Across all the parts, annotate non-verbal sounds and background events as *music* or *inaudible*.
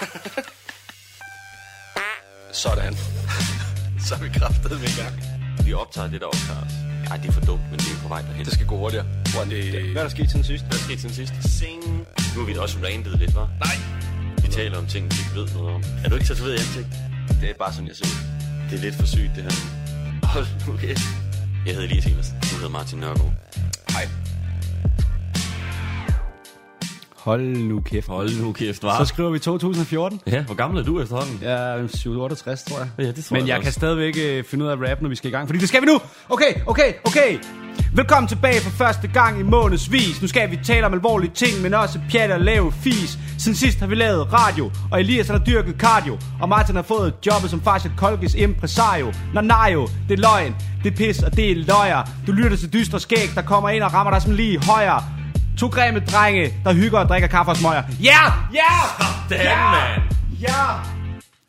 *laughs* Sådan. *laughs* Så er vi kraftet med i gang. Vi optager det, der optager os. Ej, det er for dumt, men det er på vej derhen. Det skal gå hurtigere. Hvor det... Hvad er der sket siden sidst? Hvad er der sket siden sidst? Sing. Nu har vi da også randet lidt, hva'? Nej. Vi taler om ting, vi ikke ved noget om. Er du ikke tatoveret i ansigt? Det er bare sådan, jeg ser ud. Det er lidt for sygt, det her. Hold nu kæft. Jeg hedder Elias Evers. Du hedder Martin Nørgaard. Hej. Hold nu kæft. Hold nu kæft, var. Så skriver vi 2014. Ja, hvor gammel er du efterhånden? Er 68, tror jeg. Ja, det tror Men jeg jeg også. kan stadigvæk øh, finde ud af rap, når vi skal i gang. Fordi det skal vi nu! Okay, okay, okay! Velkommen tilbage for første gang i månedsvis. Nu skal vi tale om alvorlige ting, men også pjat og lave fis. Siden sidst har vi lavet radio, og Elias har dyrket cardio. Og Martin har fået jobbet som Farshad Kolkes impresario. Nå nej jo, det er løgn, det er pis og det er løjer. Du lytter til dystre skæg, der kommer ind og rammer dig som lige højere. To grimme drenge, der hygger og drikker kaffe og smøger. Ja! Ja! Sådan, Ja! mand. Ja!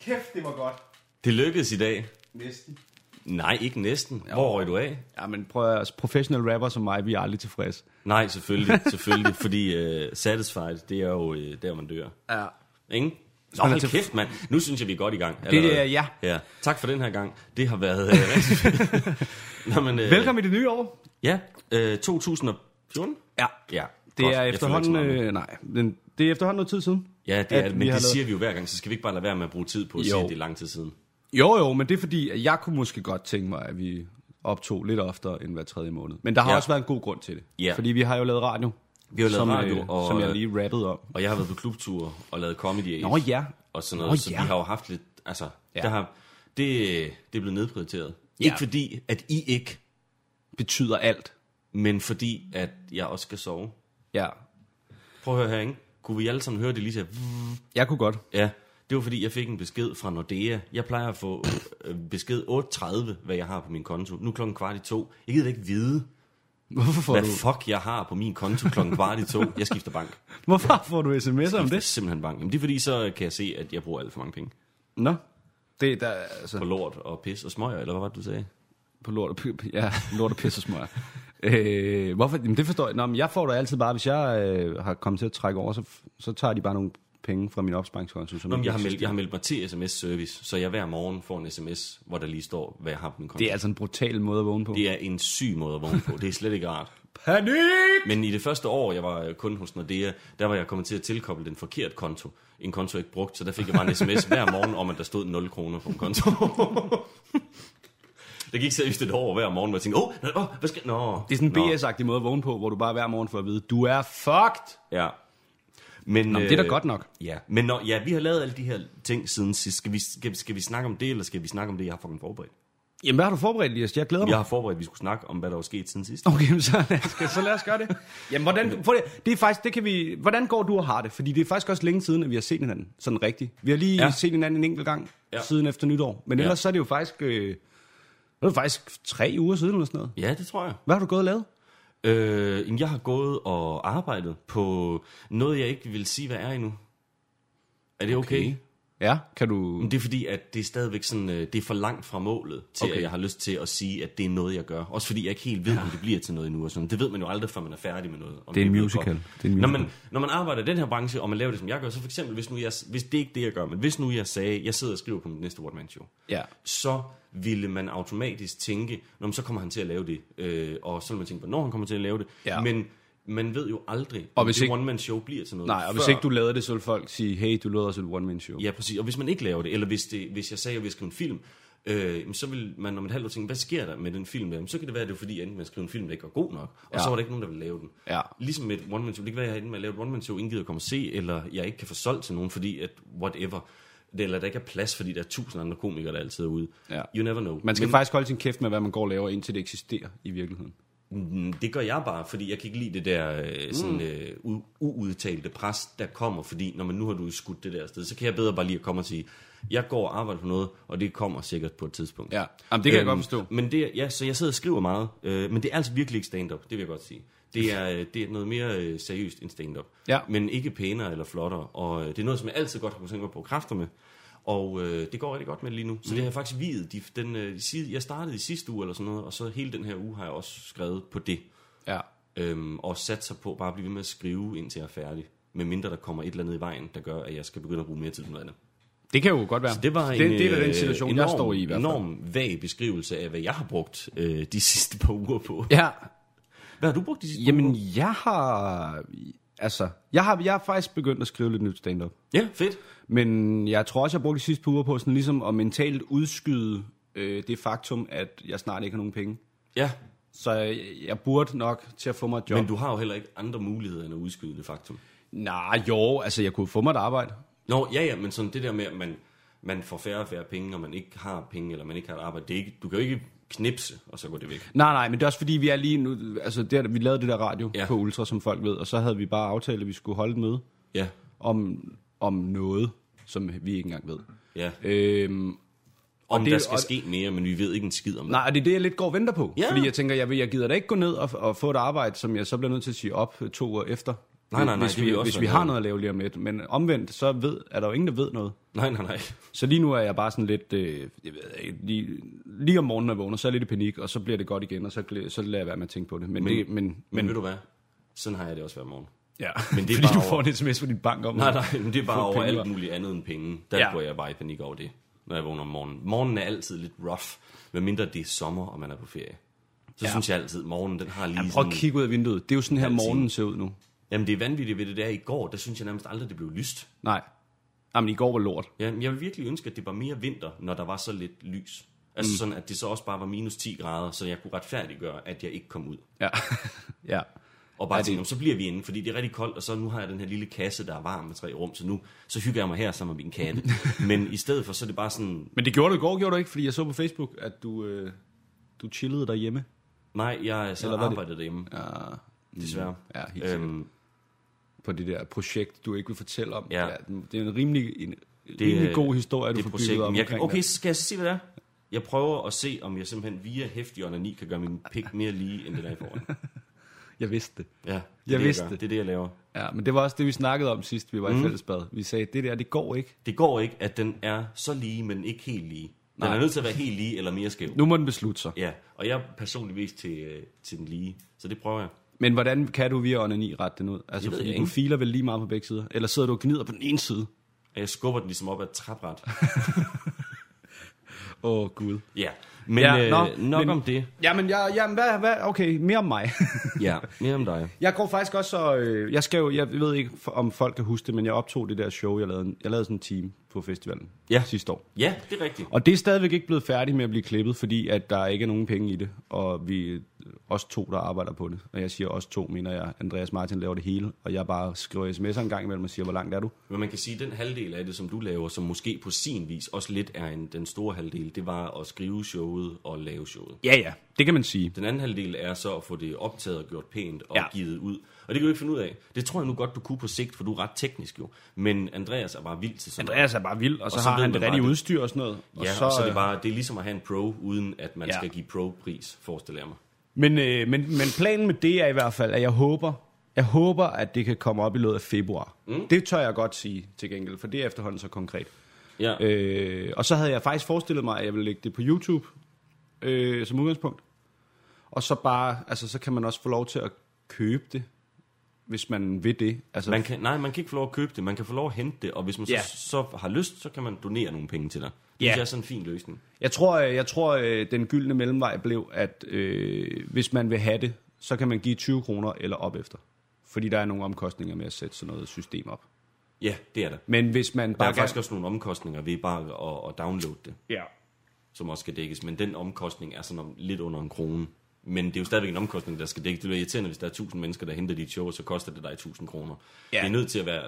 Kæft, det var godt. Det lykkedes i dag. Næsten. Nej, ikke næsten. Hvor er du af? Ja, men prøv at altså, professional rapper som mig, vi er aldrig tilfredse. Nej, selvfølgelig, *laughs* selvfølgelig, fordi uh, Satisfied, det er jo uh, der, man dør. Ja. Ikke? Nå, hold kæft, mand. Nu synes jeg, vi er godt i gang. Det allerede. er, ja. ja. Tak for den her gang. Det har været uh, *laughs* rigtig fedt. Nå, men, uh, Velkommen i det nye år. Ja, uh, 2014? Ja. Ja, Det godt. er efterhånden, øh, nej, men det er efterhånden noget tid siden. Ja, det er men det lavet- siger vi jo hver gang, så skal vi ikke bare lade være med at bruge tid på at Jo. sige, at det er lang tid siden. Jo, jo, men det er fordi, at jeg kunne måske godt tænke mig, at vi optog lidt oftere end hver tredje måned. Men der har Ja. også været en god grund til det. Ja. Fordi vi har jo lavet radio. Vi har lavet som, radio, øh, og- som jeg lige rappede om. Og jeg har været på klubture og lavet comedy Nå ja. og sådan noget, Nå, så ja. vi har jo haft lidt, altså, Ja. der har, det, det er blevet nedprioriteret. Ja. Ikke fordi, at I ikke, Betyder alt. men fordi, at jeg også skal sove. Ja. Prøv at høre her, ikke? Kunne vi alle sammen høre det lige så? Jeg kunne godt. Ja, det var fordi, jeg fik en besked fra Nordea. Jeg plejer at få øh, besked 8.30, hvad jeg har på min konto. Nu er klokken kvart i to. Jeg gider ikke vide, Hvorfor får, hvad du, fuck jeg har på min konto klokken kvart i to. Jeg skifter bank. *laughs* hvorfor får du sms'er om Det er det? simpelthen bank. Jamen, det er fordi, så kan jeg se, at jeg bruger alt for mange penge. Nå. Det er der, altså... På lort og pis og smøger, eller hvad var det, du sagde? På lort og, p- ja, lort og pisse og smør. øh, hvorfor? Jamen, det forstår jeg. Nå, men jeg får det altid bare, hvis jeg øh, har kommet til at trække over, så, så tager de bare nogle penge fra min opsparingskonto. Som Nå, men jeg, har meldt, jeg har meldt mig til sms-service, så jeg hver morgen får en sms, hvor der lige står, hvad jeg har på min konto. Det er altså en brutal måde at vågne på. det er en syg måde at vågne på. Det er slet ikke rart. *laughs* Panik! Men i det første år, jeg var kun hos Nordea, der var jeg kommet til at tilkoble den forkerte konto. En konto, jeg ikke brugt, så der fik jeg bare en sms hver morgen om, at der stod 0 kroner på en konto. *laughs* *laughs* der gik seriøst et år hver morgen, hvor jeg tænkte, åh, oh, hvad skal... Nå, Det er sådan en BS-agtig måde at vågne på, hvor du bare hver morgen får at vide, du er fucked! Ja. Men, Nå, men det er da godt nok. Ja, men når, ja, vi har lavet alle de her ting siden sidst. Skal vi, skal, skal vi snakke om det, eller skal vi snakke om det, jeg har fucking forberedt? Jamen, hvad har du forberedt, Elias? Jeg glæder mig. Jeg har forberedt, at vi skulle snakke om, hvad der var sket siden sidst. Okay, *laughs* men så, lad os, så lad os gøre det. Jamen, hvordan, for det, det er faktisk, det kan vi, hvordan går du og har det? Fordi det er faktisk også længe siden, at vi har set hinanden sådan rigtigt. Vi har lige Ja. ja. set hinanden en enkelt gang Ja. ja. siden efter nytår. Men Ja. ellers så er det jo faktisk, øh, det jo faktisk tre uger siden eller sådan noget. Ja, det tror jeg. Hvad har du gået og lavet? Øh, jamen, jeg har gået og arbejdet på noget, jeg ikke vil sige, hvad er endnu. Er det okay? okay. Ja, kan du... Men det er fordi, at det er stadigvæk sådan, øh, det er for langt fra målet, til okay. At jeg har lyst til at sige, at det er noget, jeg gør. Også fordi jeg ikke helt ved, om det bliver til noget endnu. Og sådan. Det ved man jo aldrig, før man er færdig med noget. Om Det er en musical. godt. Det er en Når man, når man arbejder i den her branche, og man laver det, som jeg gør, så for eksempel, hvis, nu jeg, hvis det er ikke det, jeg gør, men hvis nu jeg sagde, jeg sidder og skriver på mit næste one man show, Ja. så ville man automatisk tænke, Nå, men så kommer han til at lave det. Øh, og så vil man tænke, hvornår han kommer til at lave det. Ja. Men man ved jo aldrig, Og om hvis det ikke- one-man-show bliver til noget. Nej, og hvis før- ikke du lavede det, så ville folk sige, hey, du lavede også et one-man-show. Ja, præcis. Og hvis man ikke laver det, eller hvis, det, hvis jeg sagde, at jeg vil skrive en film, øh, så vil man om et halvt år tænke, hvad sker der med den film? der? Så kan det være, at det er fordi, enten man skriver en film, der ikke var god nok, og Ja. så var der ikke nogen, der ville lave den. Ja. Ligesom med et one-man-show. Det kan være, at jeg enten med at lave et one-man-show, ingen gider komme og se, eller jeg ikke kan få solgt til nogen, fordi at whatever. Det, eller der ikke er plads, fordi der er tusind andre komikere, der altid er ude. Ja. You never know. Man skal Men- faktisk holde sin kæft med, hvad man går og laver, indtil det eksisterer i virkeligheden. Mm, Det gør jeg bare, fordi jeg kan ikke lide det der øh, sådan, Mm. øh, uudtalte pres, der kommer, fordi når man nu har du skudt det der sted, så kan jeg bedre bare lige at komme og sige, jeg går og arbejder på noget, og det kommer sikkert på et tidspunkt. Ja, Jamen, det kan jeg godt forstå. Men det, ja, så jeg sidder og skriver meget, øh, men det er altså virkelig ikke stand-up, det vil jeg godt sige. Det er, øh, det er noget mere øh, seriøst end stand-up. Ja. Men ikke pænere eller flottere, og øh, det er noget, som jeg altid godt har kunnet tænke mig på kræfter med. Og øh, det går rigtig godt med lige nu. Så det har jeg faktisk videt. De, den, øh, de, jeg startede i sidste uge eller sådan noget, og så hele den her uge har jeg også skrevet på det Ja. øhm, og sat sig på bare at blive ved med at skrive, indtil jeg er færdig. medmindre der kommer et eller andet i vejen, der gør, at jeg skal begynde at bruge mere tid på noget andet. Det kan jo godt være. Det var det, en, det er da den situation, enorm, jeg står i i hvert fald. enorm vag beskrivelse af, hvad jeg har brugt øh, de *laughs* sidste par uger på. Ja, Hvad har du brugt de sidste par jamen uger? jeg har... Altså, jeg har, jeg har faktisk begyndt at skrive lidt nyt stand-up. Ja, fedt. Men jeg tror også, jeg har brugt de sidste par uger på sådan ligesom at mentalt udskyde øh, det faktum, at jeg snart ikke har nogen penge. Ja, Så jeg, jeg burde nok til at få mig et job. men du har jo heller ikke andre muligheder end at udskyde det faktum. Nej, jo, altså jeg kunne få mig et arbejde. Nå, ja, ja, men sådan det der med, at man, man får færre og færre penge, når man ikke har penge, eller man ikke har et arbejde, det er ikke, du kan jo ikke knipse, og så går det væk. Nej, nej, men det er også fordi, vi er lige nu... Altså, det, er- vi lavede det der radio ja. på Ultra, som folk ved, og så havde vi bare aftalt, at vi skulle holde et møde Ja, om, om noget, som vi ikke engang ved. ja. Øhm, Om det- der skal og- ske mere, men vi ved ikke en skid om det. nej, og det er det, jeg lidt går og venter på. Ja. Fordi jeg tænker, jeg, vil- jeg gider da ikke gå ned og, og få et arbejde, som jeg så bliver nødt til at sige op to uger efter. Nej, nej, nej, Hvis vi, også hvis vi har noget. at lave lige om lidt. Men omvendt, så ved, er der jo ingen, der ved noget. Nej, nej, nej. Så lige nu er jeg bare sådan lidt, øh, jeg ved lige, lige om morgenen, når jeg vågner, så er jeg lidt i panik, og så bliver det godt igen, og så, så lader jeg være med at tænke på det. Men, Men- det, men, Men, men ved du hvad? Sådan har jeg det også hver morgen. Ja. men det er *laughs* fordi bare du over- får en sms fra din bank om Nej, nej, men det er bare over penge, alt muligt andet end penge. Der Ja. går jeg bare i panik over det, når jeg vågner om morgenen. Morgenen er altid lidt rough, medmindre det er sommer, og man er på ferie. Så Ja. synes jeg altid, at morgenen den har lige Jamen, prøv at kigge ud af vinduet. Det er jo sådan her time. morgenen ser ud nu. Jamen det er vanvittigt ved det der i går, der synes jeg nærmest aldrig, det blev lyst. Nej. Jamen, i går var lort. Ja, jeg vil virkelig ønske, at det var mere vinter, når der var så lidt lys. Altså mm. sådan, at det så også bare var minus 10 grader, så jeg kunne retfærdiggøre, at jeg ikke kom ud. Ja. *laughs* ja. Og bare Ja, ja, tænke, "Nå, så bliver vi inde, fordi det er rigtig koldt, og så nu har jeg den her lille kasse, der er varm med tre rum, så nu så hygger jeg mig her sammen med min katte. *laughs* Men i stedet for, så er det bare sådan, Men det gjorde du i går, gjorde du ikke? Fordi jeg så på Facebook, at du, øh, du chillede derhjemme. nej, jeg så Eller er det? derhjemme, Ja, desværre. ja helt sikkert. Øhm, På det der projekt, du ikke vil fortælle om. Ja. det er en rimelig, en det, rimelig god historie, du det får projekt. bygget jeg kan, omkring Okay, så skal jeg sige, hvad det er? Jeg prøver at se, om jeg simpelthen via hæftig onani kan gøre min pik mere lige, end den er i forvejen. *laughs* Jeg vidste det. Ja, det er Jeg det, vidste gør. det. Det er det, jeg laver. Ja, men det var også det, vi snakkede om sidst, vi var mm. i fællesbad. Vi sagde, det der, det går ikke. Det går ikke, at den er så lige, men ikke helt lige. Den Nej. er nødt til at være helt lige eller mere skæv. Nu må den beslutte sig. Ja, og jeg er personligt vist til, øh, til den lige, så det prøver jeg. Men hvordan kan du via onani rette den ud? Altså, ved fordi jeg du ikke. filer vel lige meget på begge sider? Eller sidder du og gnider på den ene side? Og jeg skubber den ligesom op ad et trapret. *laughs* Åh, oh, Gud. Ja, men Ja, ja, nå, øh, nok men- om det. Jamen, jeg, jamen hvad, hvad, okay, mere om mig. *laughs* Ja, mere om dig. jeg går faktisk også så, øh, jeg skal jo, jeg ved ikke, om folk kan huske det, men jeg optog det der show, jeg lavede, jeg lavede sådan en team på festivalen Ja. sidste år. Ja, det er rigtigt. Og det er stadigvæk ikke blevet færdigt med at blive klippet, fordi at der ikke er nogen penge i det, og vi os to, der arbejder på det. Og jeg siger os to, mener jeg, Andreas Martin laver det hele, og jeg bare skriver sms'er en gang imellem og siger, hvor langt er du? Men man kan sige, at den halvdel af det, som du laver, som måske på sin vis også lidt er en, den store halvdel, det var at skrive showet og lave showet. Ja, ja, det kan man sige. Den anden halvdel er så at få det optaget og gjort pænt og Ja. givet ud. Og det kan du ikke finde ud af. Det tror jeg nu godt, du kunne på sigt, for du er ret teknisk jo. Men Andreas er bare vild til sådan Andreas er bare vild, og så, Og så har han det rigtige udstyr og sådan noget. Ja, og så, og så det bare, det er ligesom at have en pro, uden at man ja. skal give pro-pris, forestiller jeg mig. Men, øh, men, men planen med det er i hvert fald, at jeg håber, jeg håber, at det kan komme op i løbet af februar. Mm. Det tør jeg godt sige til gengæld, for det er efterhånden så konkret. Ja, øh, og så havde jeg faktisk forestillet mig, at jeg ville lægge det på YouTube øh, som udgangspunkt. Og så bare, altså så kan man også få lov til at købe det, hvis man vil det. Altså, man kan, nej, man kan ikke få lov at købe det, man kan få lov at hente det, og hvis man så, Ja. så har lyst, så kan man donere nogle penge til dig. Det jeg er sådan en fin løsning. Jeg tror, øh, jeg tror øh, den gyldne mellemvej blev, at øh, hvis man vil have det, så kan man give 20 kroner eller op efter. Fordi der er nogle omkostninger med at sætte sådan noget system op. Ja, det er der. Men hvis man Der bare er faktisk også nogle omkostninger ved bare at, at downloade det, Ja. som også skal dækkes, men den omkostning er sådan om, lidt under en krone. Men det er jo stadigvæk en omkostning, der skal dækkes. Det er irriterende, hvis der er 1000 mennesker, der henter dit show, så koster det dig 1000 kroner. Ja. Det er nødt til at være,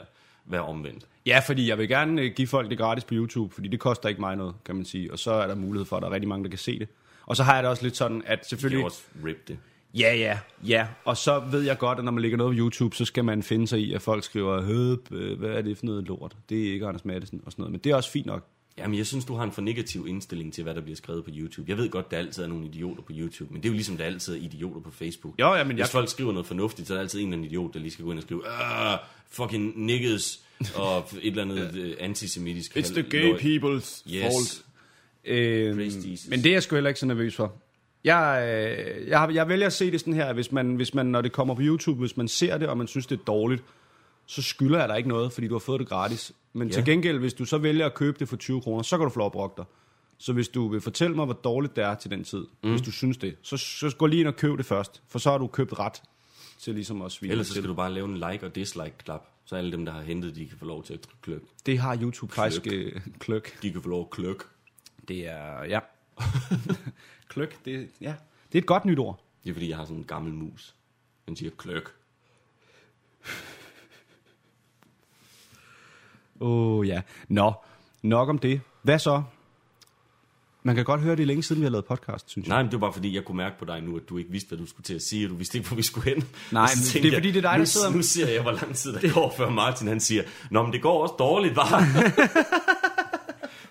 være omvendt. Ja, fordi jeg vil gerne øh, give folk det gratis på YouTube, fordi det koster ikke mig noget, kan man sige. Og så er der mulighed for, at der er rigtig mange, der kan se det. Og så har jeg det også lidt sådan, at selvfølgelig... jo også rip det. Ja, ja, ja. Og så ved jeg godt, at når man lægger noget på YouTube, så skal man finde sig i, at folk skriver, øh, hvad er det for noget lort? Det er ikke Anders Madsen og sådan noget. Men det er også fint nok. Jamen, jeg synes, du har en for negativ indstilling til, hvad der bliver skrevet på YouTube. Jeg ved godt, der altid er nogle idioter på YouTube, men det er jo ligesom, der altid er idioter på Facebook. Jo, ja, men Hvis jeg- folk skriver noget fornuftigt, så er der altid en eller anden idiot, der lige skal gå ind og skrive, fucking niggas, *laughs* og et eller andet øh, antisemitisk. It's the gay people's Yes. fault. Øhm, men det er jeg sgu heller ikke så nervøs for. Jeg, øh, jeg, jeg vælger at se det sådan her, hvis man, hvis man, når det kommer på YouTube, hvis man ser det, og man synes, det er dårligt, så skylder jeg dig ikke noget, fordi du har fået det gratis. Men Ja. til gengæld, hvis du så vælger at købe det for 20 kroner, så kan du få lov at brokke dig. Så hvis du vil fortælle mig, hvor dårligt det er til den tid, mm. hvis du synes det, så, så gå lige ind og køb det først. For så har du købt ret til ligesom at svine Ellers så til. skal du bare lave en like og dislike-klap, så alle dem, der har hentet, de kan få lov til at kløk. Det har YouTube faktisk øh, kløk. De kan få lov at kløk. Det er, ja. *laughs* kløk, det, ja. det er et godt nyt ord. Det er fordi, jeg har sådan en gammel mus. Den siger kløk. Åh oh, ja. Nå, nok om det. Hvad så? Man kan godt høre, det er længe siden, vi har lavet podcast, synes jeg. Nej, men det var bare fordi, jeg kunne mærke på dig nu, at du ikke vidste, hvad du skulle til at sige, og du vidste ikke, hvor vi skulle hen. Nej, men det er fordi, det er dig, nu, der sidder- Nu ser jeg, hvor lang tid der går, før Martin han siger, Nå, men det går også dårligt, bare. *laughs*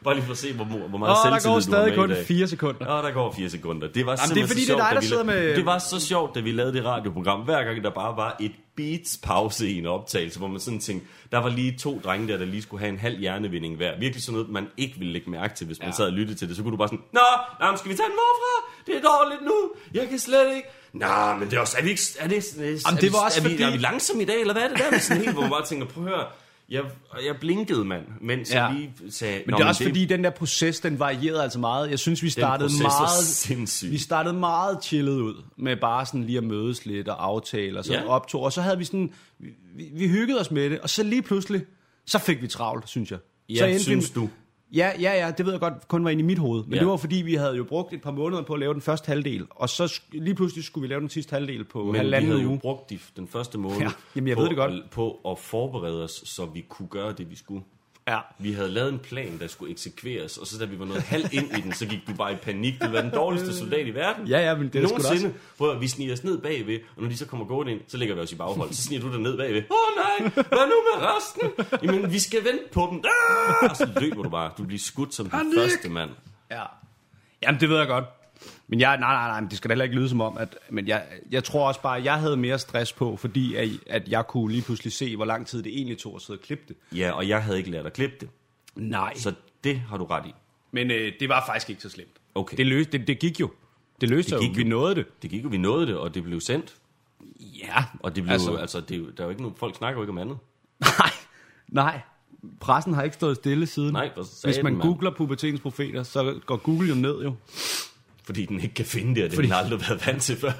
bare lige for at se, hvor, hvor meget Åh, der selvtillid går du har stadig med kun i dag. 4 sekunder. Ja, der går fire sekunder. Det var det er fordi, så det er sjovt, dig, der vi sidder med- Det var så sjovt, da vi lavede det radioprogram. Hver gang der bare var et beats pause i en optagelse, hvor man sådan tænkte, der var lige to drenge der, der lige skulle have en halv hjernevinding hver. Virkelig sådan noget, man ikke ville lægge mærke til, hvis man Ja. sad og lyttede til det. Så kunne du bare sådan, Nå, men skal vi tage den hvorfra? Det er dårligt nu. Jeg kan slet ikke. Nå, men det er også, er vi ikke, er det, er, er, det var også er, vi, fordi- er vi langsomme i dag, eller hvad er det der? med Sådan helt, hvor man bare tænker, prøv at høre, jeg, jeg blinkede, mand, mens Ja. jeg lige sagde, Men "Nå, det er også fordi, den der proces, den varierede altså meget. Jeg synes, vi startede meget... Vi startede meget chillet ud, med bare sådan lige at mødes lidt og aftale, og så Ja. optog, og så havde vi sådan... Vi, vi, hyggede os med det, og så lige pludselig, så fik vi travlt, synes jeg. Ja, så endte vi- synes du? Ja, ja, ja, det ved jeg godt kun var inde i mit hoved. Men Ja. det var fordi, vi havde jo brugt et par måneder på at lave den første halvdel, og så lige pludselig skulle vi lave den sidste halvdel på Men vi halvanden havde jo uge. brugt de, den første måned Ja, jamen, jeg på, ved det godt. På at forberede os, så vi kunne gøre det, vi skulle. Ja. Vi havde lavet en plan, der skulle eksekveres, og så da vi var nået halv ind i den, så gik du bare i panik. Du var den dårligste soldat i verden. Ja, ja, men det er det sgu da Nogensinde. Prøv, at- vi sniger os ned bagved, og når de så kommer gående ind, så ligger vi os i baghold. Så sniger du dig ned bagved. Åh oh, nej, hvad nu med resten? Jamen, vi skal vente på dem. Ah! Og så løber du bare. Du bliver skudt som den Panik! første mand. Ja. Jamen, det ved jeg godt. Men jeg, nej, nej, nej, men det skal da heller ikke lyde som om, at, men jeg, jeg tror også bare, at jeg havde mere stress på, fordi at, at jeg kunne lige pludselig se, hvor lang tid det egentlig tog at sidde og klippe det. Ja, og jeg havde ikke lært at klippe det. Nej. Så, det har du ret i. men øh, det var faktisk ikke så slemt. Okay. Det, løs, det, det gik jo. Det løste Det det jo. gik Vi nåede det. Det gik jo, vi nåede det, og det blev sendt. Ja. Og det blev, Altså- altså, det, er jo- der er jo ikke nogen, folk snakker jo ikke om andet. Nej. Nej. Pressen har ikke stået stille siden. Nej, Hvis man mand. googler pubertetens profeter, så går Google jo ned jo. Fordi den ikke kan finde det, og det Fordi- har den aldrig været vant til før.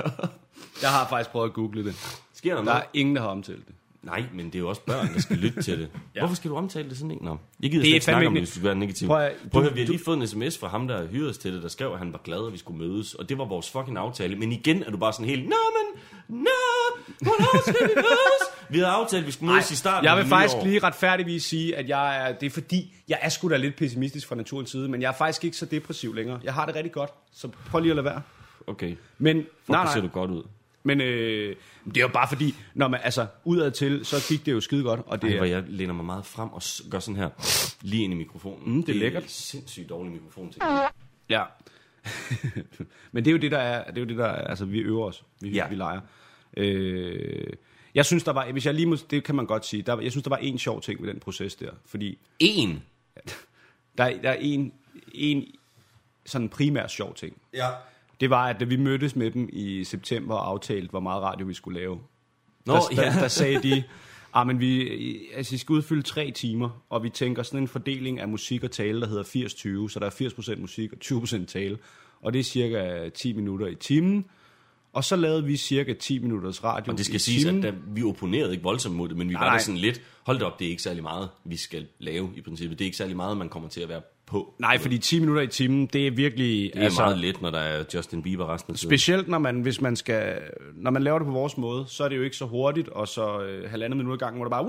Jeg har faktisk prøvet at google det. Sker der Der noget? er ingen, der har omtalt det. Nej, men det er jo også børn, der skal lytte til det. *laughs* Ja. Hvorfor skal du omtale det sådan ikke? Nå, jeg gider Det ikke snakke om det, hvis du skal være negativ. Prøv Prøv at- du- vi har lige fået en sms fra ham, der hyrede os til det, der skrev, at han var glad, at vi skulle mødes. Og det var vores fucking aftale. Men igen er du bare sådan helt, Nå, men, nå, hvornår skal vi mødes? Vi havde aftalt, at vi skulle mødes i starten jeg vil faktisk år. lige retfærdigvis sige, at jeg er, det er fordi, jeg er sgu da lidt pessimistisk fra naturens side, men jeg er faktisk ikke så depressiv længere. Jeg har det rigtig godt, så prøv lige at lade være. Okay, Men, Fuck, nej, nej, ser du godt ud. men øh, det er jo bare fordi, når man, altså, udad til, så gik det jo skide godt, og det Ej, er, hvor jeg læner mig meget frem og gør sådan her, lige ind i mikrofonen. Mm, det er lækkert. en sindssygt dårlig mikrofon til. Ja. *laughs* Men det er jo det, der er, det er jo det, der er, altså vi øver os, vi, ja. Vi leger. Øh, jeg synes, der var, hvis jeg lige må, det kan man godt sige, der, jeg synes, der var en sjov ting ved den proces der, fordi En. *laughs* der, er- der er en, en sådan primær sjov ting. Ja. Det var, at da vi mødtes med dem i september og aftalte, hvor meget radio vi skulle lave, Nå, der, der, ja. der sagde de, ah, men vi, altså, vi skal udfylde tre timer, og vi tænker sådan en fordeling af musik og tale, der hedder 80-20, så der er 80% musik og 20% tale, og det er cirka 10 minutter i timen. Og så lavede vi cirka 10 minutters radio Og det skal siges, timen. at vi opponerede ikke voldsomt mod det, men vi Nej, var der sådan lidt, hold da op, det er ikke særlig meget, vi skal lave i princippet. Det er ikke særlig meget, man kommer til at være på. Nej, fordi 10 minutter i timen, det er virkelig... Det er altså, meget let, når der er Justin Bieber resten af tiden. Specielt når man, hvis man skal, når man laver det på vores måde, så er det jo ikke så hurtigt, og så øh, halvandet minut gangen, hvor der bare...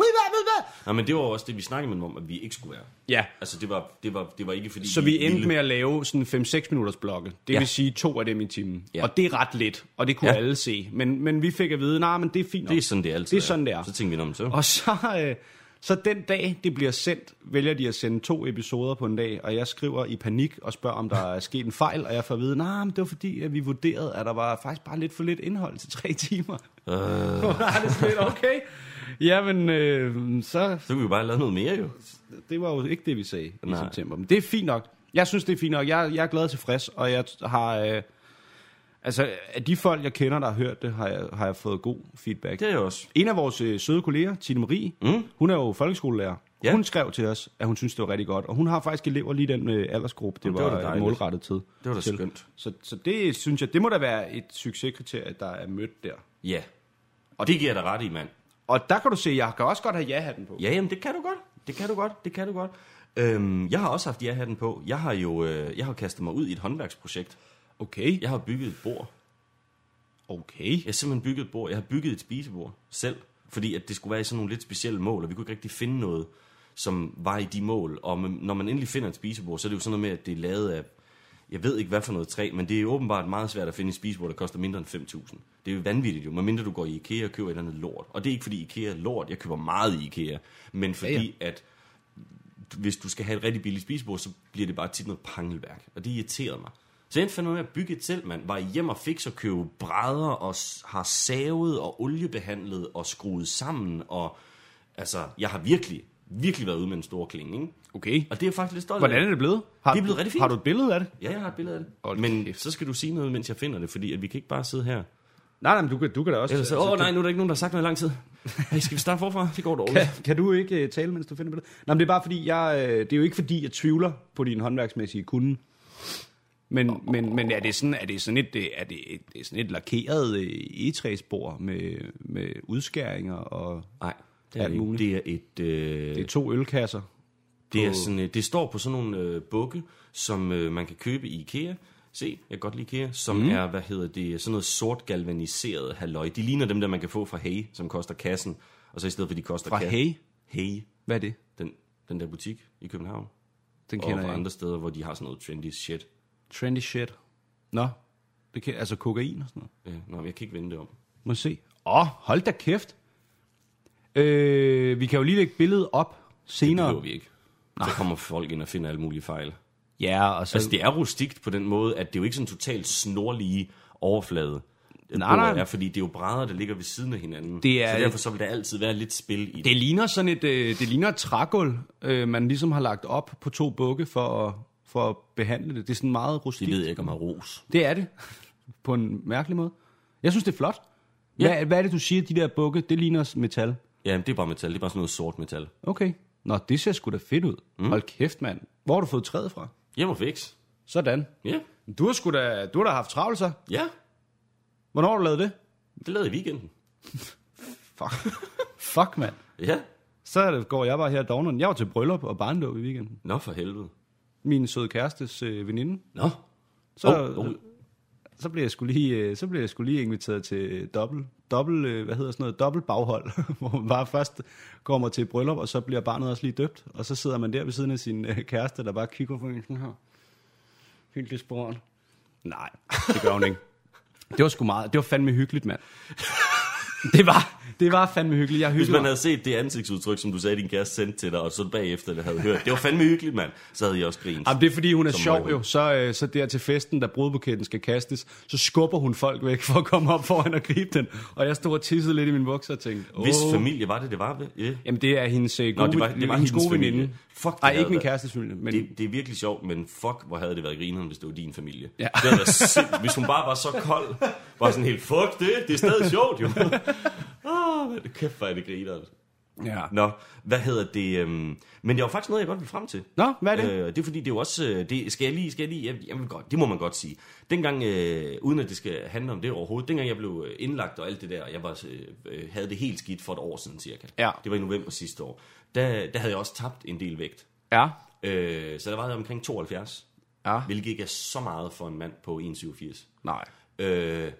Nej, men det var også det, vi snakkede med dem om, at vi ikke skulle være. Ja, Altså, det var, det var, det var ikke fordi... så vi endte ville- med at lave sådan 5-6 minutters blokke. Det Ja. vil sige to af dem i timen. Ja. Og det er ret let, og det kunne Ja. alle se. Men, men vi fik at vide, nej, men det er fint. Det er sådan, det altid Det er sådan, det er. Så tænkte vi, "Nå, men så... Og så, øh, så den dag, det bliver sendt, vælger de at sende to episoder på en dag, og jeg skriver i panik og spørger, om der er *laughs* sket en fejl, og jeg får at vide, nej, men det var fordi, at vi vurderede, at der var faktisk bare lidt for lidt indhold til tre timer. Øh, *laughs* Nej, det er lidt, okay. Jamen, øh, så så kunne vi bare lave noget mere, jo. det var jo ikke det, vi sagde i Nej. september. Men det er fint nok. Jeg synes, det er fint nok. Jeg, jeg er glad og tilfreds, og jeg har... Øh, Altså, af de folk, jeg kender, der har hørt det, har jeg, har jeg fået god feedback. Det er jeg også. En af vores øh, søde kolleger, Tine Marie, mm. hun er jo folkeskolelærer. Ja. Hun skrev til os, at hun synes, det var rigtig godt. Og hun har faktisk elever lige den øh, aldersgruppe, det det var, var dejligt. målrettet til. Det var da til. skønt. Så, så det synes jeg, det må da være et succeskriterie, der er mødt der. Ja. Og det giver dig ret i, mand. Og der kan du se, jeg kan også godt have ja-hatten på. Ja, jamen, det kan du godt. Det kan du godt. Det kan du godt. Øhm, jeg har også haft ja-hatten på. Jeg har jo øh, jeg har kastet mig ud i et håndværksprojekt. Okay, Jeg har bygget et bord. okay. Jeg har simpelthen bygget et bord. Jeg har bygget et spisebord selv. Fordi at det skulle være i sådan nogle lidt specielle mål, og vi kunne ikke rigtig finde noget, som var i de mål. Og når man endelig finder et spisebord, så er det jo sådan noget med, at det er lavet af, jeg ved ikke hvad for noget træ, men det er åbenbart meget svært at finde et spisebord, der koster mindre end 5.000. Det er jo vanvittigt jo, medmindre du går i IKEA og køber et eller andet lort. Og det er ikke fordi IKEA er lort, jeg køber meget i IKEA, men fordi ja, ja. at hvis du skal have et rigtig billigt spisebord, så bliver det bare tit noget pangelværk. Og det irriterede mig. Så jeg fandt ud af at bygge et selv, mand. Var hjem og fik så købe brædder, og har savet og oliebehandlet og skruet sammen. Og altså, jeg har virkelig, virkelig været ude med en stor klinge, ikke? Okay. Og det er jeg faktisk lidt stolt Hvordan er det blevet? Har, Det er blevet rigtig fint. Har du et billede af det? Ja, jeg har et billede af det. Hold Men så skal du sige noget, mens jeg finder det, fordi at vi kan ikke bare sidde her. Nej, nej, men du kan, du kan da også... Ellers så, åh nej, nu er der ikke nogen, der har sagt noget i lang tid. Hey, skal vi starte forfra? Det går dårligt. Kan, kan du ikke uh, tale, mens du finder billedet? Nej, men det er bare fordi, jeg, uh, det er jo ikke fordi, jeg tvivler på din håndværksmæssige kunde. Men, men, men er det sådan, er det sådan et, er det, et, det er sådan et lakeret øh, egetræsbord med, med udskæringer og Nej, det er Alt muligt. Det er et... Øh, det er to ølkasser? Det, er sådan, øh, det står på sådan nogle øh, bukke, som øh, man kan købe i IKEA. Se, jeg kan godt lide IKEA. Som mm. er, hvad hedder det, sådan noget sort galvaniseret halløj. De ligner dem, der man kan få fra Hay, som koster kassen. Og så i stedet for, de koster Fra kassen. Hay? Hay, Hvad er det? den, den der butik i København. Den Og kender fra jeg andre steder, hvor de har sådan noget trendy shit. Trendy shit. Nå, det kan, altså kokain og sådan noget. Ja, nå, jeg kan ikke vende det om. Må se. Åh, oh, hold da kæft. Øh, vi kan jo lige lægge billedet op Det senere. behøver vi ikke. Så kommer folk ind og finder alle mulige fejl. Ja, og så... Altså, det er rustikt på den måde, at det er jo ikke sådan totalt snorlige overflade. Nej, nej. Er, fordi det er jo brædder, der ligger ved siden af hinanden. Det er- så derfor så vil der altid være lidt spil i det. Det ligner sådan et, øh, det ligner et trægulv, øh, man ligesom har lagt op på to bukke for at, for at behandle det. Det er sådan meget Det rustikt. ved jeg ikke om er ros. Det er det. På en mærkelig måde. Jeg synes, det er flot. Hvad, Ja. hvad er det, du siger, de der bukke? Det ligner metal. Ja, det er bare metal. Det er bare sådan noget sort metal. Okay. Nå, det ser sgu da fedt ud. Mm. Hold kæft, mand. Hvor har du fået træet fra? Hjem og fix. Sådan. Ja. Du har, sgu da, du har da haft travlt så. Ja, Hvornår har du lavet det? det lavede i weekenden. *laughs* Fuck. Fuck, mand. Ja. Så er det- går jeg bare her og dogner. Jeg var til bryllup og barndåb i weekenden. Nå, for helvede. Min søde kærestes øh, veninde. Nå. Så, Åh, åh. så blev jeg skulle lige, øh, så blev jeg skulle lige inviteret til øh, dobbelt, dobbelt, øh, hvad hedder sådan noget, dobbelt baghold, *laughs* hvor man bare først kommer til bryllup, og så bliver barnet også lige døbt, og så sidder man der ved siden af sin kæreste, der bare kigger på en sådan her. Helt lidt. Nej, det gør hun ikke. Det var sgu meget, det var fandme hyggeligt, mand. *laughs* Det var, det var fandme hyggeligt. Jeg Hvis hyggede man mig. havde set det ansigtsudtryk, som du sagde, din kæreste sendte til dig, og så bagefter det havde hørt, det var fandme hyggeligt, mand. Så havde jeg også grint. Jamen, det er fordi, hun er Som sjov Michael. jo. Så, øh, så der til festen, da brudbuketten skal kastes, så skubber hun folk væk for at komme op foran og gribe den. Og jeg stod og tissede lidt i min bukser og tænkte, Åh. Hvis familie var det, det var ved? Ja. Jamen, det er hendes øh, gode, det var- det var hendes gode familie. veninde. Fuck, det Nej, havde ikke min været- kærestes familie, men Det, det er virkelig sjovt, men fuck, hvor havde det været grineren, hvis det var din familie. Ja. Det havde været sind... Hvis hun bare var så kold, var sådan helt, fuck det, det er stadig sjovt jo. *laughs* *laughs* Åh, oh, kæft, hvor er det griner. ja. Nå, hvad hedder det? Øhm... Men det var faktisk noget, jeg godt vil frem til. Nå, hvad er det? Øh, det er fordi, det er jo også... øh, Det, skal jeg lige... Skal jeg lige jeg, jeg vil godt, det må man godt sige. Dengang, øh, uden at det skal handle om det overhovedet, dengang jeg blev øh, indlagt og alt det der, jeg var, øh, øh, havde det helt skidt for et år siden cirka. Ja. Det var i november sidste år. Der, der havde jeg også tabt en del vægt. Ja. Øh, så der var jeg omkring 72. Ja. Hvilket ikke er så meget for en mand på 1,87. Nej. Øh,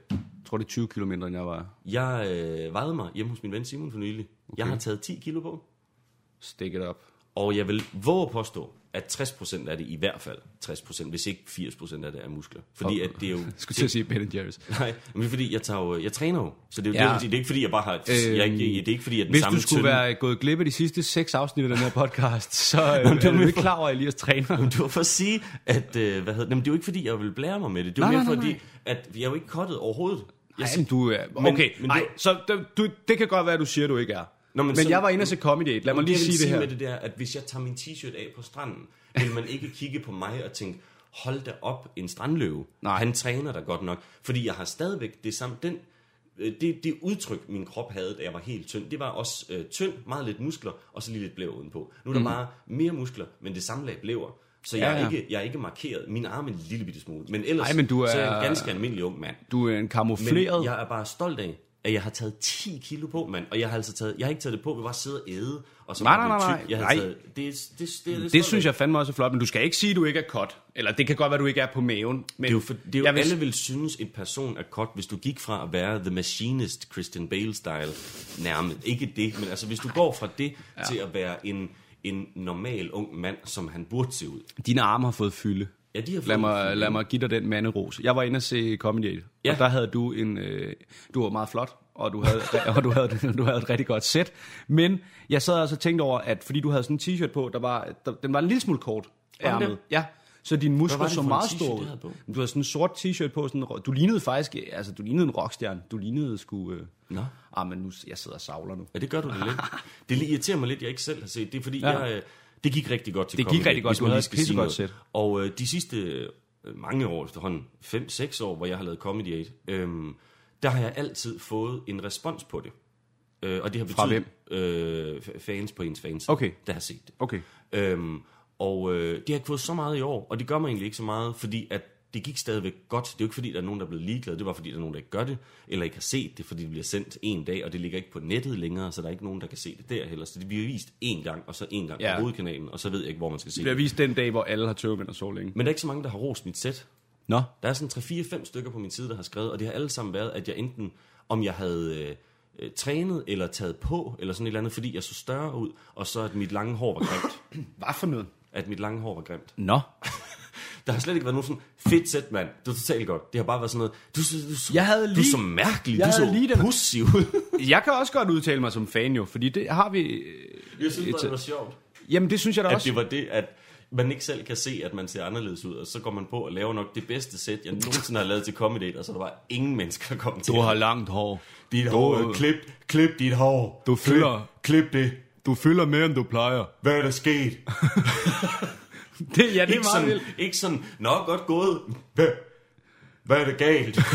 Jeg tror, det er 20 km, end jeg var. jeg øh, vejede mig hjemme hos min ven Simon for nylig. Okay. Jeg har taget 10 kilo på. Stick it up. Og jeg vil våge påstå, at 60% af det i hvert fald, 60%, hvis ikke 80% af det er muskler. Fordi at det er jo... Jeg *laughs* skulle til at sige Ben Jerry's. Nej, men det er fordi, jeg, tager jo, jeg træner jo. Så det er jo Ja. det, det er ikke fordi, jeg bare har... Øh, jeg, ikke- det er ikke fordi, jeg er den Hvis samme du skulle tynde. være gået glip af de sidste seks afsnit af den her *laughs* podcast, så øh, Jamen, det er du ikke klar over, at Elias træner. Men det var for at sige, at... Øh, hvad hedder? Jamen, det er jo ikke fordi, jeg vil blære mig med det. Det er jo Nej, mere nej, nej, fordi, at jeg er jo ikke kottet overhovedet. Jeg, Nej, men du er... Men- Okay, men nej, det- så det, du, det kan godt være, at du siger, at du ikke er. Nå, men men så- jeg var inde og se Comedy. Lad mig Men lige sige det her. med det der, at hvis jeg tager min t-shirt af på stranden, vil man ikke kigge på mig og tænke, hold da op, en strandløve. Nej. Han træner der godt nok. Fordi jeg har stadigvæk det samme, den, øh, det, det udtryk, min krop havde, da jeg var helt tynd, det var også øh, tynd, meget lidt muskler, og så lige lidt blæver udenpå. Nu er der bare mere muskler, men det samme lag blæver. Så jeg, Mhm. Ja, er ja. ikke, jeg er ikke markeret. Min arm er en lille bitte smule. Men ellers Ej, men du så er jeg er- en ganske almindelig ung mand. Du er en Men kamufleret... jeg er bare stolt af, at jeg har taget 10 kilo på, mand. Og jeg har altså taget, jeg har ikke taget det på, vi bare sidde og æde. Og så Nej, nej, nej, tyk. Jeg har nej. Taget, det, det, det, det, Det stolt synes jeg fandme også er flot, men du skal ikke sige, at du ikke er kot. Eller det kan godt være, at du ikke er på maven. Men Det er jo, for, det er jo jeg vil- alle vil synes, en person er kort, hvis du gik fra at være The Machinist, Christian Bale-style, nærmest. Ikke det, men altså hvis du går fra det ja. til at være en, en normal ung mand, som han burde se ud. Dine arme har fået fylde. Ja, de har Lad mig, lad mig give dig den manderos. Jeg var inde og se Comedy 8, Ja. og der havde du en... Øh, du var meget flot, og du havde, *laughs* og du havde, du havde et rigtig godt sæt. Men jeg sad også og tænkte over, at fordi du havde sådan en t-shirt på, der var, der, den var en lille smule kort. Ærmet. Ja, så dine muskler så meget store jeg ud. Du havde sådan en sort t-shirt på. Sådan, du lignede faktisk... Altså, du lignede en rockstjerne. Du lignede sgu... Øh, Nå. Ah, men nu, jeg sidder og savler nu. Ja, det gør du det lidt. *laughs* Det irriterer mig lidt, jeg ikke selv har set. Det er fordi, Ja. ja. jeg, øh, det gik rigtig godt til Det gik Comedy, rigtig godt. hvis Du man havde lige et skal sige pissegodt noget. sæt. Og øh, de sidste øh, mange år efterhånden, 5-6 år, hvor jeg har lavet Comedy 8, øhm, der har jeg altid fået en respons på det. Øh, og det har Fra betydet øh, f- fans på ens fans, Okay. der har set det. Okay. Øhm, og øh, det har jeg ikke fået så meget i år, og det gør mig egentlig ikke så meget, fordi at det gik stadigvæk godt. Det er jo ikke fordi, der er nogen, der er blevet ligeglade. Det var fordi, der er nogen, der ikke gør det, eller ikke har set det, fordi det bliver sendt en dag, og det ligger ikke på nettet længere, så der er ikke nogen, der kan se det der heller. Så det bliver vist én gang, og så en gang Ja. på hovedkanalen, og så ved jeg ikke, hvor man skal se Det bliver vist den dag, hvor alle har tøvmænd og så længe. Men der er ikke så mange, der har rost mit sæt. Nå. Der er sådan 3-4-5 stykker på min side, der har skrevet, og det har alle sammen været, at jeg enten, om jeg havde øh, øh, trænet eller taget på, eller sådan et eller andet, fordi jeg så større ud, og så at mit lange hår var grimt. Hvad for noget? At mit lange hår var grimt. Nå. *laughs* Der har slet ikke været nogen sådan fedt sæt, mand. Det er totalt godt. Det har bare været sådan noget, du, så- du, så- Jeg havde du er lige- så mærkelig, jeg du havde så lige den- pussy ud. *laughs* Jeg kan også godt udtale mig som fan jo, fordi det har vi... øh, jeg synes bare, et- det var sjovt. Jamen, det synes jeg da At også. det var det, at man ikke selv kan se, at man ser anderledes ud, og så går man på og laver nok det bedste sæt, jeg nogensinde har lavet til Comedy, og så er der bare ingen mennesker, der kommer til. Du har langt hår. dit du- hår, øh, klip, klip dit hår. Du klip, fylder- Klip det. Du fylder mere, end du plejer. Hvad er der sket? *laughs* *laughs* Det, ja, det er ikke, meget sådan, vildt. ikke sådan, nå, godt gået. Hvad, hvad er det galt? *laughs*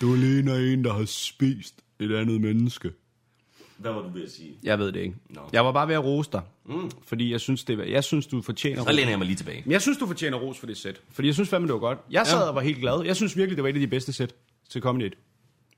Du ligner en, der har spist et andet menneske. hvad var du ved at sige? Jeg ved det ikke. Nå. Jeg var bare ved at rose dig. Mm. Fordi jeg synes, det, jeg synes, du fortjener Så læner jeg mig lige tilbage. Men jeg synes, du fortjener ros for det sæt. Fordi jeg synes fandme, det var godt. Jeg sad og var helt glad. Jeg synes virkelig, det var et af de bedste sæt til Comedy 8.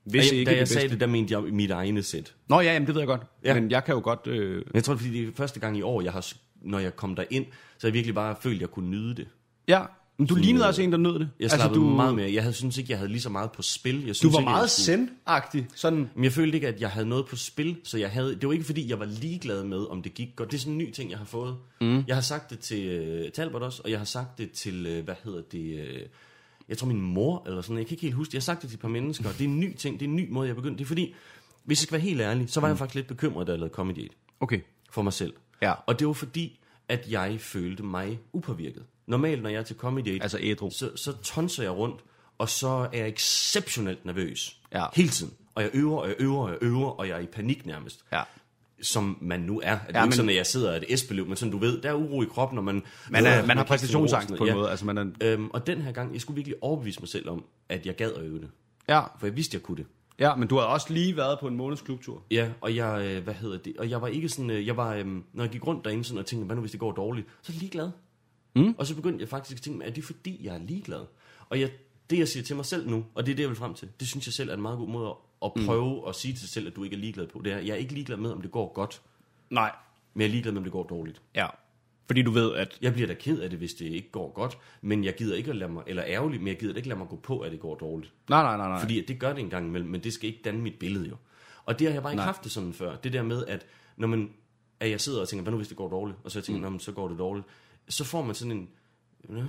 Hvis jeg, ikke da det jeg bedste. sagde det, der mente jeg mit egne sæt. Nå ja, jamen, det ved jeg godt. Ja. Men jeg kan jo godt... Øh... Men jeg tror, det er, fordi det er første gang i år, jeg har, når jeg kom derind, så har jeg virkelig bare følt, at jeg kunne nyde det. Ja, men du Sådan, lignede øh, også en, der nød det. Jeg slappede altså, du... meget mere. Jeg havde, synes ikke, jeg havde lige så meget på spil. Jeg Du synes var ikke, meget skulle- send-agtig. Sådan, Men jeg følte ikke, at jeg havde noget på spil, så jeg havde, det var ikke fordi, jeg var ligeglad med, om det gik godt. Det er sådan en ny ting, jeg har fået. Mm. Jeg har sagt det til uh, Talbot også, og jeg har sagt det til, uh, hvad hedder det, uh, jeg tror min mor, eller sådan, jeg kan ikke helt huske det. Jeg har sagt det til et par mennesker, det er en ny ting, det er en ny måde, jeg begyndte. Det er fordi, hvis jeg skal være helt ærlig, så var mm. jeg faktisk lidt bekymret, da jeg lavede Comedy 8 okay. for mig selv. Ja. Og det var fordi, at jeg følte mig upåvirket. Normalt, når jeg er til Comedy 8, Altså ædru. så, så tonser jeg rundt, og så er jeg exceptionelt nervøs. Ja. Hele tiden. Og jeg øver, og jeg øver, og jeg øver, og jeg er i panik nærmest. Ja. Som man nu er. Det er Ja, ja, ikke sådan, at jeg sidder et esbeliv, men sådan du ved, der er uro i kroppen, når man... Man, er, man har præstationsangst på en noget. måde. Altså, man er, Ja. Øhm, og den her gang, jeg skulle virkelig overbevise mig selv om, at jeg gad at øve det. ja, For jeg vidste, jeg kunne det. Ja, men du har også lige været på en måneds klubtur. Ja, og jeg, øh, hvad hedder det, og jeg var ikke sådan, øh, jeg var, øh, når jeg gik rundt derinde sådan og tænkte, hvad nu hvis det går dårligt, så er jeg ligeglad. Mm. Og så begyndte jeg faktisk at tænke, er det fordi, jeg er ligeglad? Og jeg, det jeg siger til mig selv nu, og det er det, jeg vil frem til, det synes jeg selv er en meget god måde at prøve mm. at sige til sig selv, at du ikke er ligeglad på. Det er, jeg er ikke ligeglad med, om det går godt, Nej. men jeg er ligeglad med, om det går dårligt. Ja. Fordi du ved, at... Jeg bliver da ked af det, hvis det ikke går godt, men jeg gider ikke at lade mig, eller ærgerligt, men jeg gider ikke lade mig gå på, at det går dårligt. Nej, nej, nej, nej. Fordi det gør det en gang imellem, men det skal ikke danne mit billede jo. Og det har jeg bare ikke Nej. Haft det sådan før. Det der med, at når man, at jeg sidder og tænker, hvad nu hvis det går dårligt? Og så jeg tænker, mm. men så går det dårligt. Så får man sådan en ja,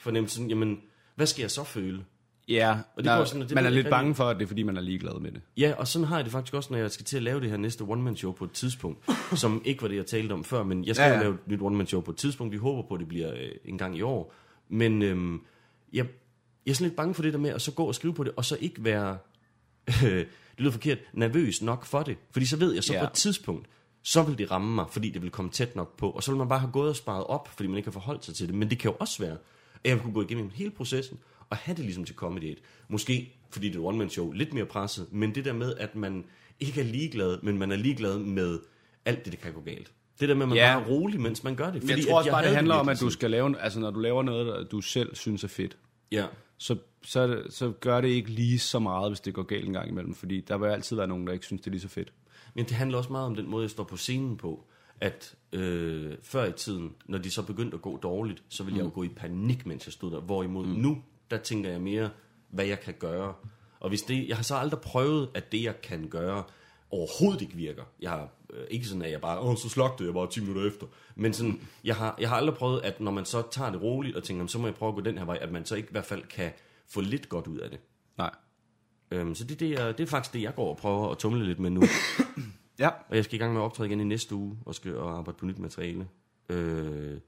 fornemmelse, sådan, jamen, hvad skal jeg så føle? Ja, det der, går sådan, at det man er lidt ikke bange for, at det er fordi, man er ligeglad med det. Ja, og sådan har jeg det faktisk også, når jeg skal til at lave det her næste one-man-show på et tidspunkt, som ikke var det, jeg talte om før, men jeg skal Ja, ja, lave et nyt one-man-show på et tidspunkt. Vi håber på, at det bliver øh, en gang i år. Men øhm, jeg, jeg er sådan lidt bange for det der med at så gå og skrive på det, og så ikke være, øh, *laughs* det lyder forkert, nervøs nok for det. Fordi så ved jeg så Ja. ja. på et tidspunkt, så vil det ramme mig, fordi det vil komme tæt nok på, og så vil man bare have gået og sparet op, fordi man ikke har forholdt sig til det. Men det kan jo også være, at jeg kunne gå igennem hele processen, og have det ligesom til Comedy 8. Måske, fordi det er one-man-show, lidt mere presset, men det der med, at man ikke er ligeglad, men man er ligeglad med alt det, der kan gå galt. Det der med, at man Ja. bare er rolig, mens man gør det. Jeg Fordi tror også at bare, det handler om, virkelig at du sådan- skal lave, altså når du laver noget, du selv synes er fedt, Ja, så, så, det, så gør det ikke lige så meget, hvis det går galt en gang imellem, fordi der vil altid være nogen, der ikke synes, det er lige så fedt. Men det handler også meget om den måde, jeg står på scenen på. At øh, før i tiden, når de så begyndte at gå dårligt, så ville mm. jeg jo gå i panik, mens jeg stod der. Hvorimod mm. nu, der tænker jeg mere, hvad jeg kan gøre. Og hvis det, jeg har så aldrig prøvet, at det, jeg kan gøre, overhovedet ikke virker. Jeg har øh, ikke sådan, at jeg bare, åh, så slagte jeg bare 10 minutter efter. Men sådan, jeg har, jeg har aldrig prøvet, at når man så tager det roligt og tænker, "Jamen, så må jeg prøve at gå den her vej, at man så ikke i hvert fald kan få lidt godt ud af det. Nej. Øhm, så det, det, er, det er faktisk det, jeg går og prøver at tumle lidt med nu. Ja. Og jeg skal i gang med at optræde igen i næste uge, og skal og arbejde på nyt materiale. Øh,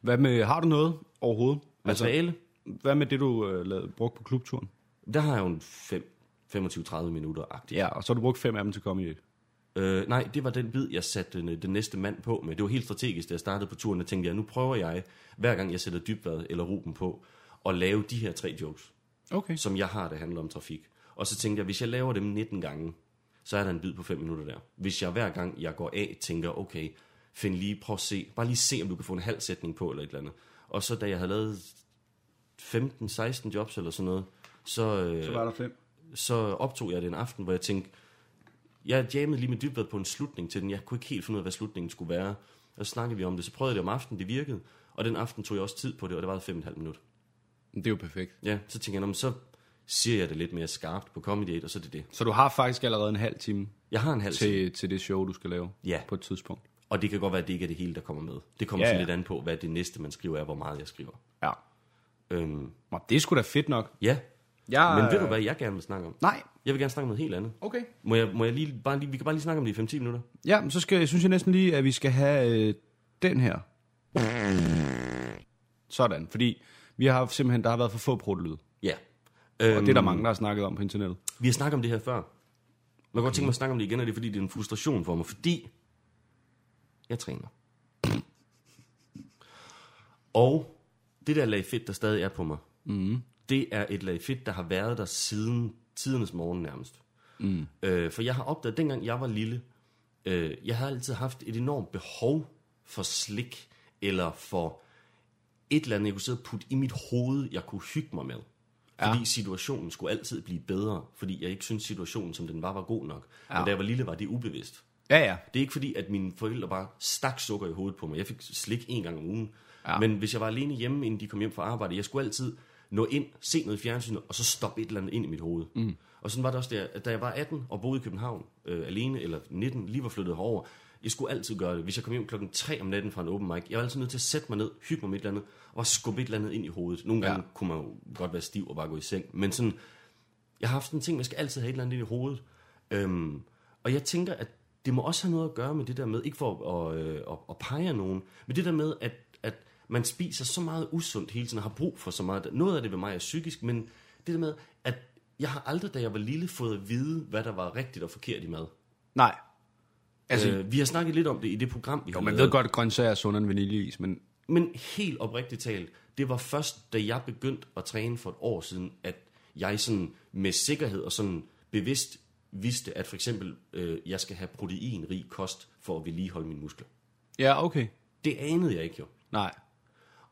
Hvad med, har du noget overhovedet? materiale? Altså, hvad med det, du øh, lavede, brugt på klubturen? Der har jeg jo en fem- 25-30 minutter-agtigt. Ja, og så har du brugt fem af dem til Comedy 8. Øh, nej, det var den bid, jeg satte den, den næste mand på med. Det var helt strategisk, da jeg startede på turen. Jeg tænkte, jeg, nu prøver jeg, hver gang jeg sætter dybvad eller Ruben på, at lave de her tre jokes, Okay. som jeg har, der handler om trafik. Og så tænkte jeg, hvis jeg laver dem 19 gange, så er der en bid på 5 minutter der. Hvis jeg hver gang, jeg går af, tænker, okay, find lige, prøv at se, bare lige se, om du kan få en halv sætning på, eller et eller andet. Og så da jeg havde lavet 15-16 jobs eller sådan noget, så, øh, Så var der fem. så optog jeg det en aften, hvor jeg tænkte, jeg jammede lige med dybvad på en slutning til den. Jeg kunne ikke helt finde ud af, hvad slutningen skulle være. Og så snakkede vi om det. Så prøvede jeg det om aftenen, det virkede. Og den aften tog jeg også tid på det, og det var 5,5 minutter. Det er jo perfekt. Ja, så tænkte jeg, "Nå, men så siger jeg det lidt mere skarpt på Comedy 8, og så er det det. Så du har faktisk allerede en halv time Jeg har en halv time, til, til det show, du skal lave Ja. på et tidspunkt. og det kan godt være, at det ikke er det hele, der kommer med. Det kommer Ja, ja, sådan lidt an på, hvad det næste, man skriver, er, hvor meget jeg skriver. Ja. Øhm, Nå, det er sgu da fedt nok. ja, Jeg, men ved du, hvad jeg gerne vil snakke om? Nej. Jeg vil gerne snakke om noget helt andet. Okay. Må jeg, må jeg lige, bare lige, vi kan bare lige snakke om det i 5-10 minutter. Ja, men så skal, jeg synes jeg næsten lige, at vi skal have øh, den her. Sådan, fordi vi har simpelthen, der har været for få protolyd. Ja. Og Øhm, det er der mange, der har snakket om på internettet. Vi har snakket om det her før. Jeg kan godt tænke mig at snakke om det igen, og det er fordi, det er en frustration for mig, fordi jeg træner. *clears throat* Og det der lag fedt, der stadig er på mig, mm. det er et lag fedt, der har været der siden tidernes morgen nærmest. Mm. Øh, for jeg har opdaget, dengang jeg var lille, øh, jeg havde altid haft et enormt behov for slik, eller for et eller andet, jeg kunne sidde og putte i mit hoved, jeg kunne hygge mig med. Fordi situationen skulle altid blive bedre, fordi jeg ikke synes situationen, som den var, var god nok. Ja. Men da jeg var lille, var det ubevidst. Ja, ja. Det er ikke fordi, at mine forældre bare stak sukker i hovedet på mig. Jeg fik slik en gang om ugen. Ja. Men hvis jeg var alene hjemme, inden de kom hjem fra arbejde, jeg skulle altid nå ind, se noget i fjernsynet, og så stoppe et eller andet ind i mit hoved. Mm. Og sådan var det også, der, da jeg var 18 og boede i København øh, alene, eller 19, lige var flyttet herover. Jeg skulle altid gøre det. Hvis jeg kom hjem klokken 3 om natten fra en open mic, jeg var altid nødt til at sætte mig ned, hygge mig med et eller andet, og skubbe et eller andet ind i hovedet. Nogle gange Ja. kunne man jo godt være stiv og bare gå i seng. Men sådan, jeg har haft sådan en ting, man skal altid have et eller andet ind i hovedet. Øhm, og jeg tænker, at det må også have noget at gøre med det der med, ikke for at, øh, at, at pege nogen, men det der med, at man spiser så meget usundt hele tiden, og har brug for så meget. Noget af det ved mig er psykisk, men det der med, at jeg har aldrig, da jeg var lille, fået at vide, hvad der var rigtigt og forkert i mad. Nej. Altså, Øh, vi har snakket lidt om det i det program, vi jo, har man lavet. ved godt, at grøntsager er sundere end vaniljeis, men Men helt oprigtigt talt, det var først, da jeg begyndte at træne for et år siden, at jeg sådan med sikkerhed og sådan bevidst vidste, at for eksempel, øh, jeg skal have proteinrig kost for at vedligeholde mine muskler. ja, okay. Det anede jeg ikke jo. Nej.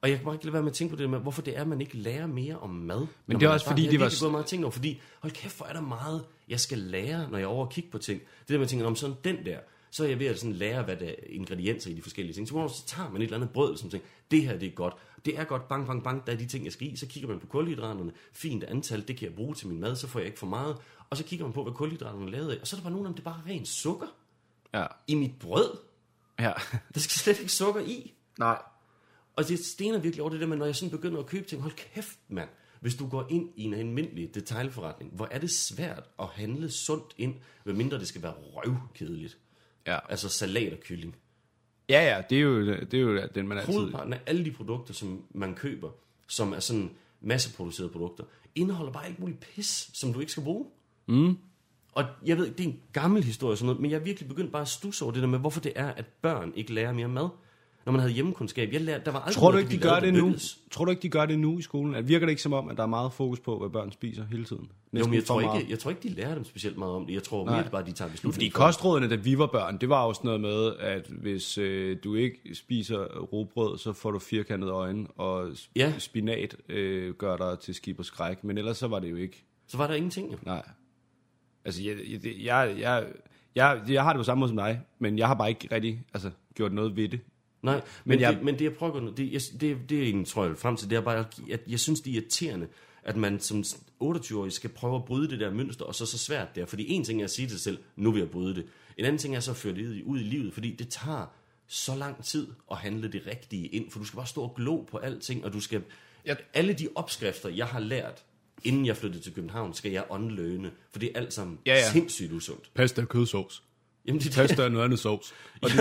Og jeg kan bare ikke lade være med at tænke på det med, hvorfor det er, at man ikke lærer mere om mad. Men det er også fordi, det det var- gået meget tænkt over, fordi hold kæft, hvor er der meget, jeg skal lære, når jeg er over og kigge på ting. Det der med at tænke, om sådan den der, så er jeg ved at sådan lære, hvad der er ingredienser i de forskellige ting. Så, hvornår så tager man et eller andet brød, som tænker, det her det er godt. Det er godt, bang, bang, bang, der er de ting, jeg skal i. Så kigger man på kulhydraterne, fint antal, det kan jeg bruge til min mad, så får jeg ikke for meget. Og så kigger man på, hvad kulhydraterne er lavet af, og så er der bare nogle af dem, det er bare rent sukker Ja. i mit brød. Ja. Der skal slet ikke sukker i. Nej. Og det stener virkelig over det der med, når jeg sådan begynder at købe ting, hold kæft mand, hvis du går ind i en almindelig detailforretning, hvor er det svært at handle sundt ind, medmindre det skal være røvkedeligt. Ja. Altså salat og kylling. Ja, ja, det er jo, det er jo den, man altid... Hovedparten af alle de produkter, som man køber, som er sådan masseproducerede produkter, indeholder bare alt muligt pis, som du ikke skal bruge. Mm. Og jeg ved, det er en gammel historie og sådan noget, men jeg er virkelig begyndt bare at stusse over det der med, hvorfor det er, at børn ikke lærer mere mad. Når man havde hjemmekundskab. Jeg lærte, der var aldrig Tror du noget, ikke, de vi gør det nu? lykkedes. Tror du ikke, de gør det nu i skolen? At virker det ikke som om, at der er meget fokus på, hvad børn spiser hele tiden? Jo, Næsten men jeg tror, meget. ikke, jeg tror ikke, de lærer dem specielt meget om det. Jeg tror mere bare, de tager Fordi beslutninger. for- kostrådene, da vi var børn, det var også noget med, at hvis øh, du ikke spiser robrød, så får du firkantede øjne, og sp- Ja. spinat øh, gør dig til skib og skræk. Men ellers så var det jo ikke. Så var der ingenting, jo. Nej. Altså, jeg, jeg, det- jeg, jeg, jeg, jeg har det på samme måde som dig, men jeg har bare ikke rigtig altså, gjort noget ved det. Nej, men, Men jeg- det, men det jeg prøver at det, jeg, det, det er egentlig, tror jeg, jeg vil frem til, det er bare, at jeg synes, det er irriterende, at man som 28-årig skal prøve at bryde det der mønster, og så så svært det er. Fordi en ting er at sige til sig selv, nu vil jeg bryde det. En anden ting er så at føre det ud i livet, fordi det tager så lang tid at handle det rigtige ind, for du skal bare stå og glo på alting, og du skal... Jeg- Alle de opskrifter, jeg har lært, inden jeg flyttede til København, skal jeg unlearne, for det er alt sammen Ja, ja. sindssygt usundt. Pasta og kødsovs. Jamen, det, Pasta og noget andet sovs. *laughs* Og det,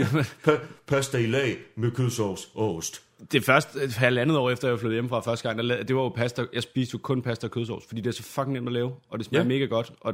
Pa- pasta i lag med kødsovs og ost. det første halvandet år efter, jeg flyttede hjemmefra første gang, der, det var jo pasta. Jeg spiste jo kun pasta og kødsovs, fordi det er så fucking nemt at lave, og det smager Ja. ja. mega godt. Og,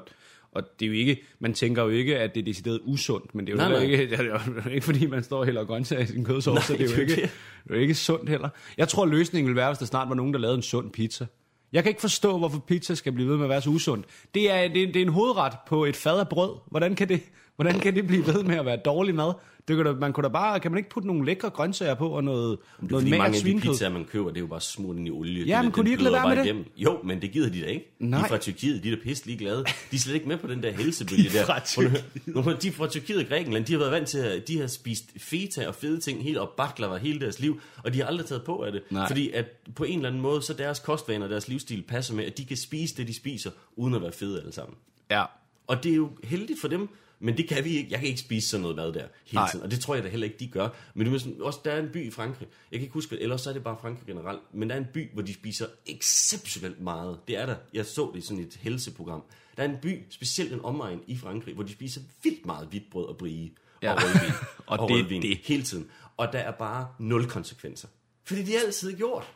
og det er jo ikke, man tænker jo ikke, at det er decideret usundt, men det er jo Nej, nej, ikke, *laughs* det er jo ikke, fordi man står og hælder grøntsager i sin kødsovs, Nej, så det er jo er ikke, det. er jo ikke sundt heller. Jeg tror, løsningen vil være, hvis der snart var nogen, der lavede en sund pizza. Jeg kan ikke forstå, hvorfor pizza skal blive ved med at være så usundt. Det er, det, er, det er en hovedret på et fad af brød. Hvordan kan det, hvordan kan det blive ved med at være dårlig mad? Det kan, da, man kunne da bare, kan man ikke putte nogle lækre grøntsager på og noget, Det noget mange af de svinekød? pizzaer, man køber, det er jo bare smurt ind i olie. Ja, Det- men kunne de ikke lade være med det? igennem. Jo, men det gider de da ikke. De Nej. er fra Tyrkiet, de er da pisse ligeglade. De er slet ikke med på den der helsebølge *laughs* De er der. fra de er fra Tyrkiet og Grækenland, de har været vant til, at de har spist feta og fede ting helt og baklava hele deres liv, og de har aldrig taget på af det. Nej. Fordi at på en eller anden måde, så deres kostvaner og deres livsstil passer med, at de kan spise det, de spiser, uden at være fede alle sammen. Ja. Og det er jo heldigt for dem, men det kan vi ikke. Jeg kan ikke spise sådan noget mad der hele Nej. tiden, og det tror jeg da heller ikke, de gør. Men det er sådan, også, der er en by i Frankrig, jeg kan ikke huske, eller så er det bare Frankrig generelt, men der er en by, hvor de spiser exceptionelt meget. Det er der. Jeg så det i sådan et helseprogram. Der er en by, specielt en omegn i Frankrig, hvor de spiser vildt meget hvidt brød og brie Ja. og rødvin. *laughs* Og og det er rødvin det. hele tiden. Og der er bare nul konsekvenser. Fordi de har altid gjort.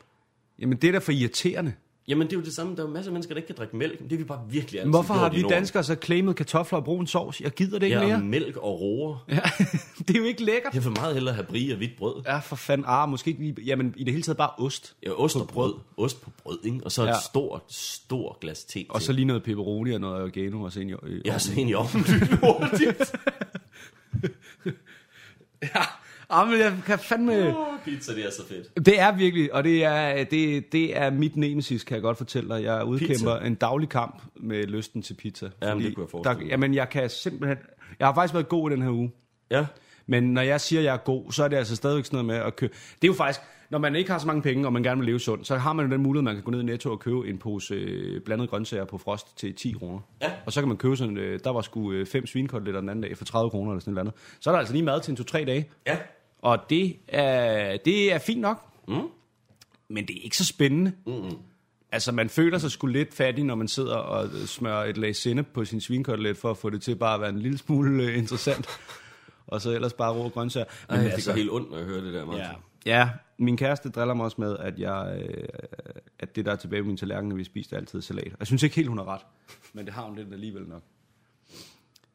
Jamen, det er da for irriterende. Jamen, det er jo det samme. Der er jo masser af mennesker, der ikke kan drikke mælk. Det er vi bare virkelig altid Hvorfor har vi danskere så claimet kartofler og brun sovs? Jeg gider det ikke Ja, mere. mælk og roer. Ja, *laughs* det er jo ikke lækkert. Jeg vil meget hellere have brie og hvidt brød. Ja, for fanden. Ah, måske ikke lige... Jamen, i det hele taget bare ost. Ja, ost og brød. Ost på brød, ikke? Og så et Ja. stort, stort glas te Og så lige noget pepperoni og noget oregano og så ind i... i Ja, så ind i ovnen *laughs* hurtigt. *laughs* Ah, men jeg kan fandme... Åh, pizza, det er så fedt. Det er virkelig, og det er, det, det er mit nemesis, kan jeg godt fortælle dig. Jeg udkæmper Pizza? en daglig kamp med lysten til pizza. Jamen, det kunne jeg forestille der. Jamen, jeg kan simpelthen... Jeg har faktisk været god i den her uge. Ja. Men når jeg siger, at jeg er god, så er det altså stadigvæk sådan noget med at købe... Det er jo faktisk, når man ikke har så mange penge, og man gerne vil leve sundt, så har man jo den mulighed, at man kan gå ned i Netto og købe en pose øh, blandede grøntsager på frost til 10 kroner. Ja. Og så kan man købe sådan, øh, der var sgu øh, fem svinekoteletter den anden dag for 30 kroner eller sådan noget andet. Så er der altså lige mad til en 2-3 dage. Ja. Og det er, det er fint nok. Mm. Men det er ikke så spændende. Mm-mm. Altså, man føler sig sgu lidt fattig, når man sidder og smører et lag sennep på sin svinkotelet, for at få det til bare at være en lille smule øh, interessant. *laughs* og så ellers bare rå grøntsager. Ej, det går helt ondt, når jeg hører det der, Martin. Ja. ja, min kæreste driller mig også med, at, jeg, øh, at det der er tilbage på min tallerken, når vi spiste altid salat. Jeg synes ikke helt, hun har ret, men det har hun lidt alligevel nok.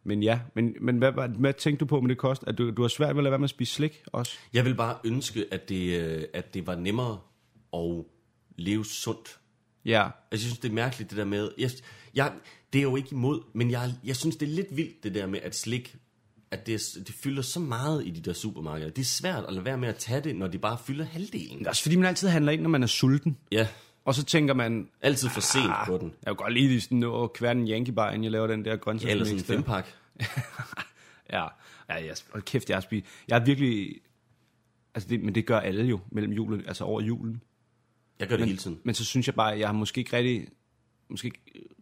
Men ja, men, men hvad, hvad, hvad tænkte du på med det kost? At du, du har svært ved at lade være med at spise slik også? Jeg vil bare ønske, at det, øh, at det var nemmere at leve sundt. Ja, Altså, jeg synes, det er mærkeligt, det der med... Jeg, jeg, det er jo ikke imod, men jeg, jeg synes, det er lidt vildt, det der med, at slik... At det, det fylder så meget i de der supermarkeder. Det er svært at lade være med at tage det, når de bare fylder halvdelen. det er også fordi, man altid handler ind, når man er sulten. Ja, Og så tænker man, altid for sent på den. jeg vil godt lige sådan nå at kværne en Yankee bar, inden jeg laver den der Ja, grøntsagsmix. eller sådan en fempak. *laughs* Ja, ja jeg, hold kæft, jeg har spist. Jeg er virkelig... Altså det, men det gør alle jo mellem julen, altså over julen. Jeg gør det Men, hele tiden. men så synes jeg bare, at jeg har måske ikke rigtig, måske ikke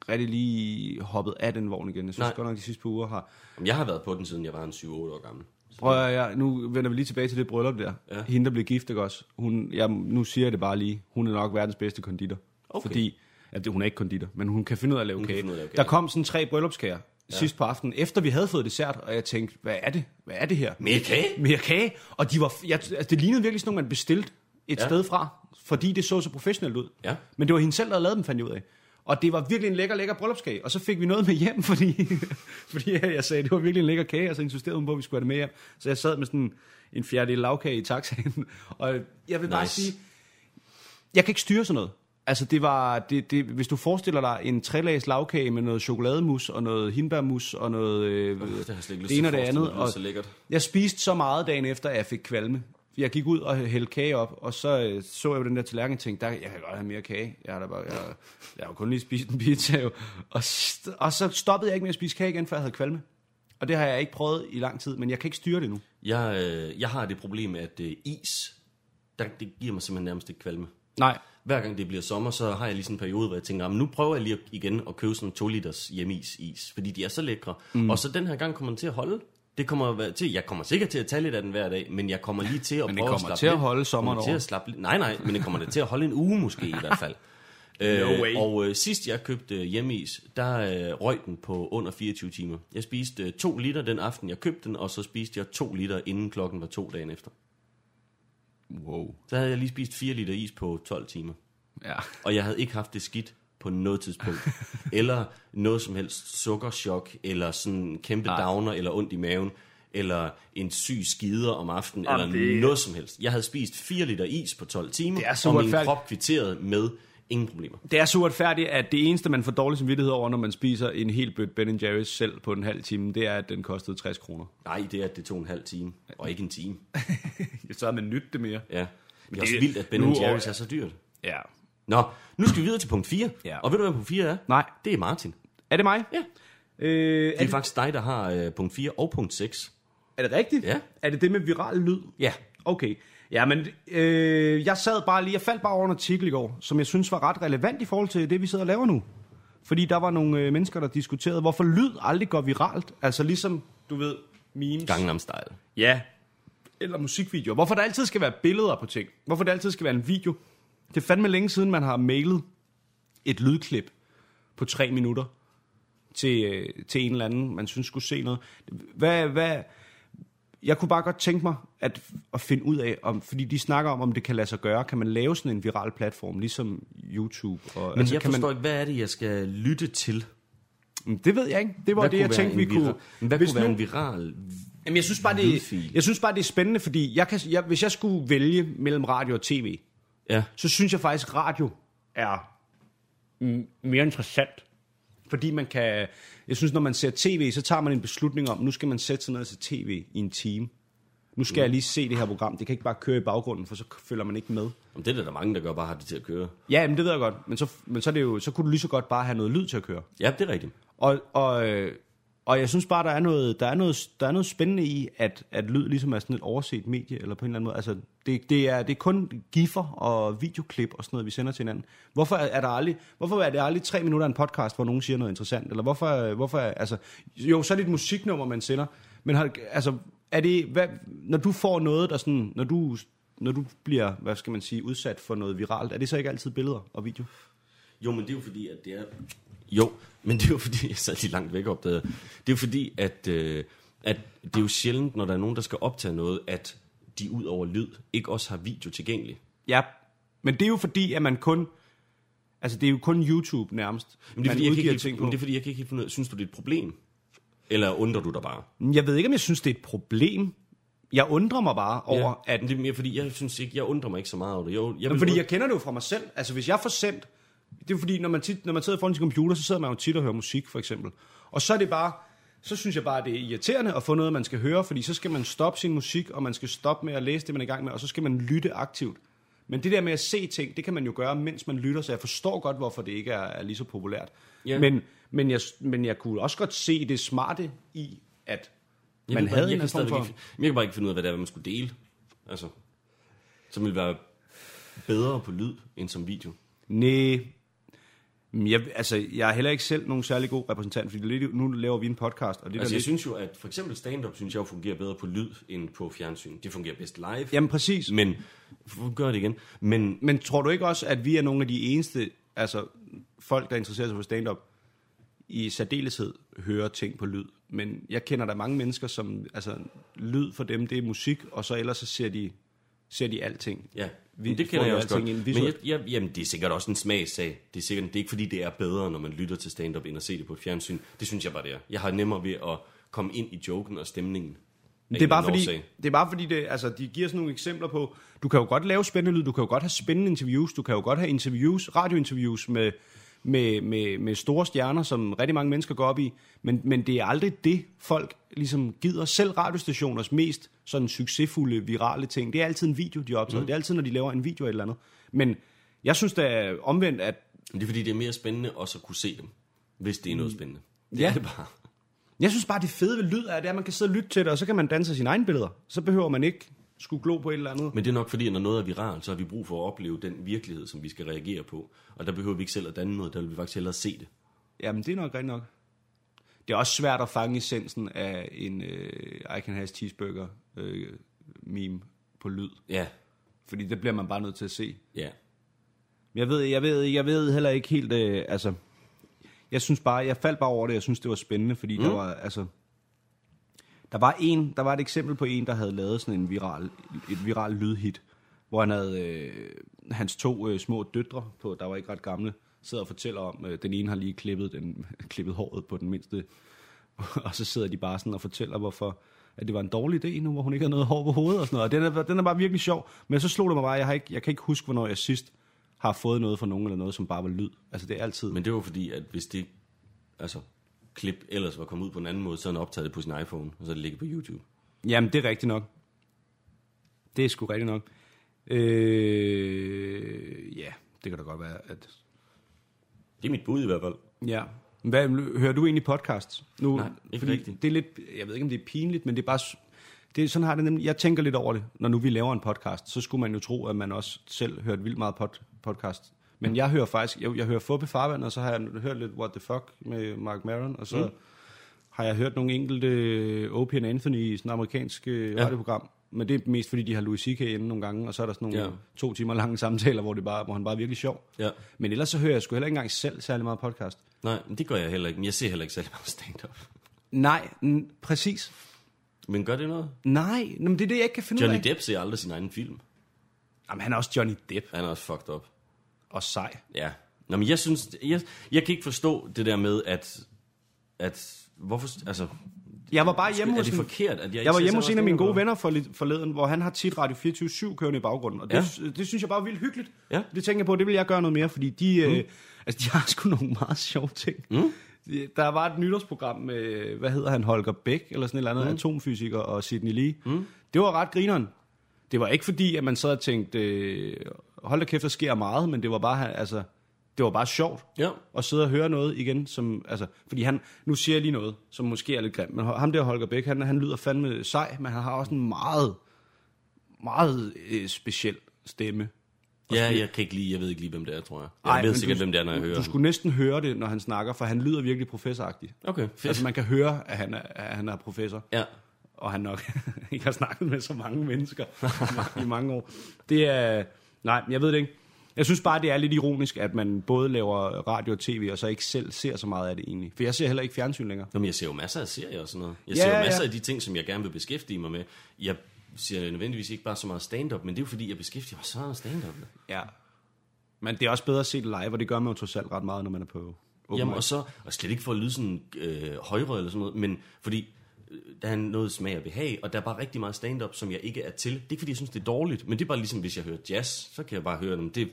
rigtig lige hoppet af den vogn igen. Jeg synes Nej. godt nok, de sidste par uger har... Jeg har været på den, siden jeg var en 7-8 år gammel. Prøv at, jeg, nu vender vi lige tilbage til det bryllup der. Ja. Hende, der blev gift, ikke også? Hun, jeg, nu siger jeg det bare lige. Hun er nok verdens bedste konditor. Okay. Fordi, det, hun er ikke konditor, men hun kan finde ud af at lave kage. at lave Der kage. kom sådan tre bryllupskager ja. sidst på aftenen, efter vi havde fået dessert, og jeg tænkte, hvad er det? Hvad er det her? Mere kage? Mere kage. Og de var, jeg, altså, det lignede virkelig sådan nogle, man bestilte et ja. sted fra, fordi det så så professionelt ud. Ja. Men det var hende selv, der havde lavet dem, fandt jeg ud af. Og det var virkelig en lækker, lækker bryllupskage. Og så fik vi noget med hjem, *laughs* fordi, fordi jeg sagde, at det var virkelig en lækker kage, og så insisterede hun på, at vi skulle have det med hjem. Så jeg sad med sådan en fjerdedel lavkage i taxaen. *laughs* Og jeg vil bare Nice. sige, jeg kan ikke styre sådan noget. Altså det var, det, det, hvis du forestiller dig en trelags lavkage med noget chokolademus og noget hindbærmus og noget øh, har jeg slet ikke det ene og det andet. det Og så lækkert. jeg spiste så meget dagen efter, at jeg fik kvalme. Jeg gik ud og hældte kage op, og så øh, så jeg jo den der tallerken og tænkte, der, jeg kan godt have mere kage. Jeg har, da bare, jeg, jeg har jo kun lige spist en pizza. Jo. Og, og så stoppede jeg ikke med at spise kage igen, før jeg havde kvalme. Og det har jeg ikke prøvet i lang tid, men jeg kan ikke styre det nu. Jeg, øh, jeg har det problem, at øh, is, der, det giver mig simpelthen nærmest ikke kvalme. Nej. Hver gang det bliver sommer, så har jeg lige sådan en periode, hvor jeg tænker, "Jamen, nu prøver jeg lige igen at købe sådan en 2 liters hjemmeis is, fordi de er så lækre. Mm. Og så den her gang kommer den til at holde. Det kommer til, jeg kommer sikkert til at tage lidt af den hver dag, men jeg kommer lige til at prøve at slappe til at holde sommeren til at slappe lidt. Nej, nej, men det kommer det til at holde en uge måske i hvert fald. *laughs* No Øh, way. og øh, sidst jeg købte øh, hjemmeis, der øh, røg den på under 24 timer. Jeg spiste øh, 2 liter den aften, jeg købte den, og så spiste jeg 2 liter, inden klokken var to dagen efter. Wow. Så havde jeg lige spist 4 liter is på 12 timer. Ja. Og jeg havde ikke haft det skidt på noget tidspunkt. *laughs* eller noget som helst sukkerchok, eller sådan en kæmpe Nej. downer, eller ondt i maven, eller en syg skider om aftenen, Jamen, eller det- noget som helst. Jeg havde spist 4 liter is på 12 timer, Det er så og min krop kvitterede med ingen problemer. Det er så uretfærdigt, at det eneste, man får dårlig samvittighed over, når man spiser en helt bødt Ben Jerry's selv på en halv time, det er, at den kostede 60 kroner. Nej, det er, at det tog en halv time, og ikke en time. *laughs* Så har man nyt det mere. Ja. Men det er også vildt, at Ben Jerry's er så dyrt. Ja. Nå, nu skal vi videre til punkt 4. Ja. Og ved du, hvad punkt 4 er? Nej. Det er Martin. Er det mig? Ja. Øh, Det er, er faktisk dig, der har øh, punkt 4 og punkt 6. er det rigtigt? Ja. Er det det med viral lyd? Ja. Okay. Ja, men øh, jeg sad bare lige, jeg faldt bare over en artikel i går, som jeg synes var ret relevant i forhold til det, vi sidder og laver nu. Fordi der var nogle øh, mennesker, der diskuterede, hvorfor lyd aldrig går viralt. Altså ligesom, du ved, memes. Gangnam Style. Ja. Eller musikvideoer. Hvorfor der altid skal være billeder på ting. Hvorfor der altid skal være en video. Det er fandme længe siden, man har mailet et lydklip på tre minutter til, øh, til en eller anden, man synes skulle se noget. Hvad, hvad, jeg kunne bare godt tænke mig at, at finde ud af, om, fordi de snakker om, om det kan lade sig gøre, kan man lave sådan en viral platform, ligesom YouTube? Og, Men altså, jeg kan forstår man, ikke, hvad er det, jeg skal lytte til? man, det ved jeg ikke. Det var Hvad det, jeg tænkte, vi kunne... Men Hvad Hvis kunne være nu- en viral... Jamen, jeg synes bare, det, jeg synes bare, det er spændende, fordi jeg kan, jeg, hvis jeg skulle vælge mellem radio og tv, Ja, så synes jeg faktisk, radio er mere interessant. Fordi man kan... Jeg synes, når man ser tv, så tager man en beslutning om, nu skal man sætte sig ned til tv i en time. Nu skal mm. jeg lige se det her program. Det kan ikke bare køre i baggrunden, for så følger man ikke med. Jamen, det er der, der mange, der gør bare har det til at køre. Ja, men det ved jeg godt. Men så, men så, er det jo, så kunne du lige så godt bare have noget lyd til at køre. Ja, det er rigtigt. Og, og, øh, og jeg synes bare, der er noget, der er noget, der er noget spændende i, at, at lyd ligesom er sådan et overset medie, eller på en eller anden måde. Altså, det, det, er, det er kun giffer og videoklip og sådan noget, vi sender til hinanden. Hvorfor er, der aldrig, hvorfor er det aldrig tre minutter af en podcast, hvor nogen siger noget interessant? Eller hvorfor, hvorfor er, altså, jo, så er det et musiknummer, man sender. Men har, altså, er det, hvad, når du får noget, der sådan, når du, når du bliver, hvad skal man sige, udsat for noget viralt, er det så ikke altid billeder og video? Jo, men det er jo fordi, at det er... Jo, men det er jo fordi, jeg sad lige langt væk opdaget. Det er jo fordi, at, øh, at det er jo sjældent, når der er nogen, der skal optage noget, at de ud over lyd ikke også har video tilgængelig. Ja, men det er jo fordi, at man kun... Altså, det er jo kun YouTube nærmest. Men det er, fordi, jeg kan ikke, ting men på. det er fordi, jeg kan ikke finde ud af, synes du, det er et problem? Eller undrer du dig bare? Jeg ved ikke, om jeg synes, det er et problem. Jeg undrer mig bare over, ja, at... Men det er mere fordi, jeg synes ikke, jeg undrer mig ikke så meget over det. Jeg Men vil fordi jeg kender det jo fra mig selv. Altså, hvis jeg får sendt... Det er fordi, når man, tit, når man sidder foran sin computer, så sidder man jo tit og hører musik, for eksempel. Og så er det bare... Så synes jeg bare, det er irriterende at få noget, man skal høre, fordi så skal man stoppe sin musik, og man skal stoppe med at læse det, man er i gang med, og så skal man lytte aktivt. Men det der med at se ting, det kan man jo gøre, mens man lytter, så jeg forstår godt, hvorfor det ikke er, er lige så populært. Ja. Men, men, jeg, men jeg kunne også godt se det smarte i, at jeg man bare- havde jeg en form for... ikke, jeg kan bare ikke finde ud af, hvad det er, man skulle dele. Altså, som ville være bedre på lyd, end som video. Nej. Jeg, altså, jeg er heller ikke selv nogen særlig god repræsentant, fordi nu laver vi en podcast, og det Altså, der jeg lidt... synes jo, at for eksempel stand-up, synes jeg jo fungerer bedre på lyd, end på fjernsyn. Det fungerer bedst live. Jamen præcis. Men, gør det igen. Men Men tror du ikke også, at vi er nogle af de eneste, altså folk, der interesserer sig for stand-up, i særdeleshed hører ting på lyd? Men jeg kender der mange mennesker, som, altså lyd for dem, det er musik, og så ellers så ser de ser de alting. Ja, Vi men det kender jeg også godt. ind Men jeg, jeg, jamen, det er sikkert også en smagssag. Det er sikkert det er ikke fordi, det er bedre, når man lytter til stand-up, end at se det på et fjernsyn. Det synes jeg bare, det er. Jeg har nemmere ved at komme ind i joken og stemningen. Det er, bare fordi, årsag. det er bare fordi, det, altså, de giver sådan nogle eksempler på, du kan jo godt lave spændende lyd, du kan jo godt have spændende interviews, du kan jo godt have interviews, radiointerviews med, med, med, med store stjerner, som rigtig mange mennesker går op i, men, men det er aldrig det, folk ligesom gider. Selv radiostationers mest sådan succesfulde, virale ting, det er altid en video, de optager. Mm. Det er altid, når de laver en video af et eller andet. Men jeg synes da omvendt, at det er fordi, det er mere spændende også at kunne se dem, hvis det er noget spændende. Det Ja. er det bare. Jeg synes bare, det fede ved lyd er, det er, at man kan sidde og lytte til det, og så kan man danse sine egne billeder. Så behøver man ikke skulle glo på et eller andet. Men det er nok fordi, når noget er viralt, så har vi brug for at opleve den virkelighed, som vi skal reagere på. Og der behøver vi ikke selv at danne noget, der vil vi faktisk hellere se det. Jamen, det er nok rigtigt nok. Det er også svært at fange essensen af en øh, I can have cheeseburger øh, meme på lyd. Ja, Fordi det bliver man bare nødt til at se. ja. Men jeg ved, jeg ved, jeg ved heller ikke helt, øh, altså... Jeg synes bare, jeg faldt bare over det, jeg synes, det var spændende, fordi mm. der var, altså... Der var en, der var et eksempel på en, der havde lavet sådan en viral, et viral lydhit, hvor han havde øh, hans to øh, små døtre på, der var ikke ret gamle, sidder og fortæller om, øh, den ene har lige klippet, den, *laughs* klippet håret på den mindste, *laughs* og så sidder de bare sådan og fortæller, hvorfor at det var en dårlig idé nu, hvor hun ikke har noget hår på hovedet og sådan noget. Og den er, den er bare virkelig sjov. Men så slog det mig bare, jeg, har ikke, jeg kan ikke huske, hvornår jeg sidst har fået noget fra nogen eller noget, som bare var lyd. Altså det er altid... Men det var fordi, at hvis det altså, klip ellers var kommet ud på en anden måde, så han optaget det på sin iPhone, og så det ligget på YouTube. Jamen, det er rigtigt nok. Det er sgu rigtigt nok. Øh, ja, det kan da godt være, at... Det er mit bud i hvert fald. Ja. Hvad, hører du egentlig podcasts? Nu, Nej, ikke fordi rigtigt. Det er lidt, jeg ved ikke, om det er pinligt, men det er bare... Det er, sådan har det nemlig, jeg tænker lidt over det, når nu vi laver en podcast, så skulle man jo tro, at man også selv hørte vildt meget pod, podcast. Men jeg hører faktisk, jeg, jeg hører Fuppe Farvand, og så har jeg hørt lidt What the Fuck med Mark Maron, og så mm. har jeg hørt nogle enkelte øh, Opie and Anthony, sådan et amerikansk øh, Ja. radioprogram. Men det er mest fordi, de har Louis C.K. inde nogle gange, og så er der sådan nogle Ja. to timer lange samtaler, hvor, det bare, hvor han bare er virkelig sjov. Ja. Men ellers så hører jeg sgu heller ikke engang selv særlig meget podcast. Nej, men det gør jeg heller ikke. Men jeg ser heller ikke særlig meget stand-up. Nej, n- præcis. Men gør det noget? Nej, men det er det, jeg ikke kan finde ud Johnny af. Depp ser aldrig sin egen film. Jamen, han er også Johnny Depp Han er også fucked up. Og sej. Ja. Nå, men jeg synes, jeg, jeg kan ikke forstå det der med, at, at hvorfor, altså, Jeg var bare hjemme er hos det en, forkert, at jeg jeg var hjemme hos en af mine gode venner for forleden, hvor han har tit Radio 24 kørende i baggrunden. Og det, ja. det synes jeg bare er vildt hyggeligt. Ja. Det tænker jeg på, det vil jeg gøre noget mere, fordi de, mm. øh, altså, de har sgu nogle meget sjove ting. Mm. Der var et nytårsprogram med, hvad hedder han, Holger Bæk, eller sådan et eller andet, mm. atomfysiker og Sidney Lee. Mm. Det var ret grineren. Det var ikke fordi, at man sad og tænkte, øh, hold da kæft, der sker meget, men det var bare, altså, det var bare sjovt Ja. og sidde og høre noget igen, som, altså, fordi han, nu siger jeg lige noget, som måske er lidt grimt, men ham der Holger Bæk, han, han lyder fandme sej, men han har også en meget, meget øh, speciel stemme. Ja, jeg kan ikke lige, jeg ved ikke lige, hvem det er, tror jeg. Jeg Ej, ved sikkert, du, hvem det er, når jeg du, hører Du skulle næsten høre det, når han snakker, for han lyder virkelig professoragtig. Okay, fedt. Altså man kan høre, at han er, at han er professor, Ja. og han nok *laughs* ikke har snakket med så mange mennesker i mange år. Det er, nej, jeg ved det ikke. Jeg synes bare, det er lidt ironisk, at man både laver radio og tv, og så ikke selv ser så meget af det egentlig. For jeg ser heller ikke fjernsyn længere. Nå, men jeg ser jo masser af serier og sådan noget. Jeg Ja, ser jo ja. masser af de ting, som jeg gerne vil beskæftige mig med. Jeg ser nødvendigvis ikke bare så meget stand-up, men det er jo fordi, jeg beskæftiger mig så meget stand-up. Ja. Men det er også bedre at se det live, og det gør man jo trods alt ret meget, når man er på open Jamen, mic. og så, og slet ikke for at lyde sådan øh, højre eller sådan noget, men fordi der er noget smag og behag, og der er bare rigtig meget stand-up, som jeg ikke er til. Det er ikke fordi, jeg synes, det er dårligt, men det er bare ligesom, hvis jeg hører jazz, så kan jeg bare høre dem. Det,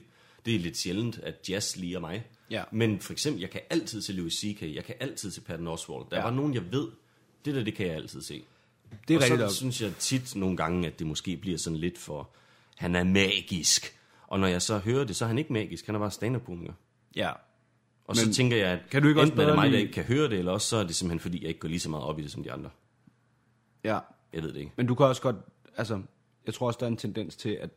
det er lidt sjældent, at jazz liger mig. Ja. Men for eksempel, jeg kan altid til Louis C.K., jeg kan altid til Patton Oswalt. Der er Ja. bare nogen, jeg ved, det der, det kan jeg altid se. det er og rigtigt så nok. synes jeg tit nogle gange, at det måske bliver sådan lidt for, han er magisk. Og når jeg så hører det, så er han ikke magisk, han er bare stand-up-komiker. Ja. Og Men så tænker jeg, at kan du ikke også enten er det mig, der ikke kan høre det, eller også så er det simpelthen, fordi jeg ikke går lige så meget op i det som de andre. Ja. Jeg ved det ikke. Men du kan også godt, altså, jeg tror også, der er en tendens til, at,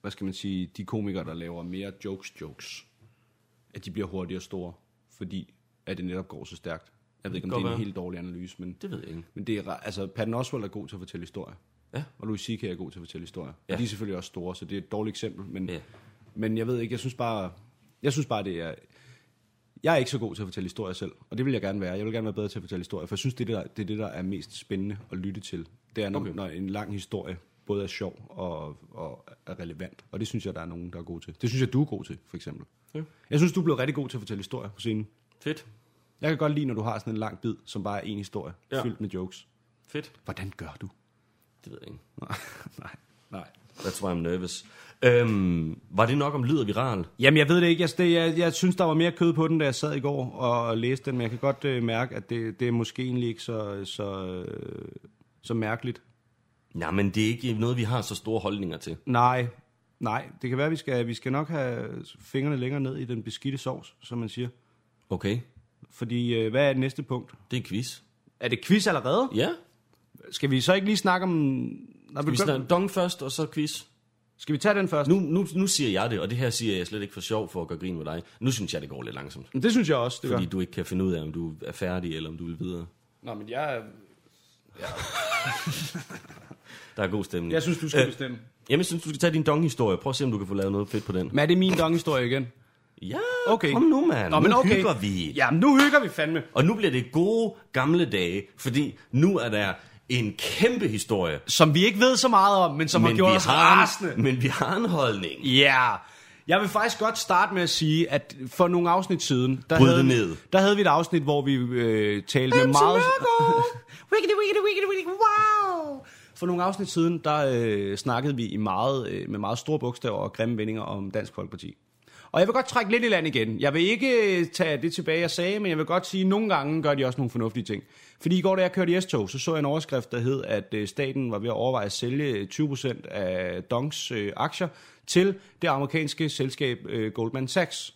hvad skal man sige, de komikere, der laver mere jokes, jokes, at de bliver hurtigere store, fordi at det netop går så stærkt. Jeg ved ikke, om kan det er en være. helt dårlig analyse, men, Det ved jeg ikke. men det er, altså, Patton Oswalt er god til at fortælle historier. Ja. Og Louis C.K. er god til at fortælle historier. Ja. Og de er selvfølgelig også store, så det er et dårligt eksempel. Men, Ja. men jeg ved ikke, jeg synes bare, jeg synes bare, det er... Jeg er ikke så god til at fortælle historier selv, og det vil jeg gerne være. Jeg vil gerne være bedre til at fortælle historier, for jeg synes, det er det, der, det, er, det, der er mest spændende at lytte til. Det er, når, okay. Når en lang historie både er sjov og, og er relevant. Og det synes jeg, der er nogen, der er gode til. Det synes jeg, du er god til, for eksempel. Ja. Jeg synes, du er blevet rigtig god til at fortælle historier på scenen. Fedt. Jeg kan godt lide, når du har sådan en lang bid, som bare er en historie. Ja. fyldt med jokes. Fedt. Hvordan gør du? Det ved jeg ikke. *laughs* nej, nej. That's why I'm nervous. Øhm, var det nok om lyd og viral? Jamen, jeg ved det ikke. Jeg, det, jeg, jeg synes, der var mere kød på den, da jeg sad i går og læste den, men jeg kan godt øh, mærke, at det, det er måske egentlig ikke så, så, øh, så mærkeligt. Nej, men det er ikke noget, vi har så store holdninger til. Nej, nej. Det kan være, at vi skal, vi skal nok have fingrene længere ned i den beskidte sovs, som man siger. Okay, Fordi, øh, hvad er det næste punkt? det er quiz. Er det quiz allerede? Ja, Skal vi så ikke lige snakke om... Når vi snakker dong først, og så quiz. Skal vi tage den først? Nu, nu, nu siger jeg det, og det her siger jeg slet ikke for sjov for at gøre grin med dig. Nu synes jeg, det går lidt langsomt. Det synes jeg også, det Fordi gør. du ikke kan finde ud af, om du er færdig, eller om du vil videre. Nå, men jeg, Der er god stemning. jeg synes, du skal Øh, bestemme. Jamen, jeg synes, du skal tage din dong-historie. Prøv at se, om du kan få lavet noget fedt på den. Men er det min dong-historie igen? Ja, Okay. kom nu, mand. Nå, men nu okay. hygger vi. Ja, men nu hygger vi fandme. Og nu bliver det gode, gamle dage, fordi nu er der en kæmpe historie. Som vi ikke ved så meget om, men som har Men gjort vi, os har rasende. en, men vi har en holdning. Ja. Jeg vil faktisk godt starte med at sige, at for nogle afsnit siden, der, Bryd havde, ned. der havde vi et afsnit, hvor vi øh, talte med meget... *laughs* wiggity, wiggity, wiggity, wiggity, wow! For nogle afsnit siden, der øh, snakkede vi i meget, øh, med meget store bogstaver og grimme vendinger om Dansk Folkeparti. Og jeg vil godt trække lidt i land igen. Jeg vil ikke øh, tage det tilbage, jeg sagde, men jeg vil godt sige, at nogle gange gør de også nogle fornuftige ting. Fordi i går, da jeg kørte i S-tog, så så jeg en overskrift, der hed, at øh, staten var ved at overveje at sælge 20% af Dongs øh, aktier til det amerikanske selskab øh, Goldman Sachs.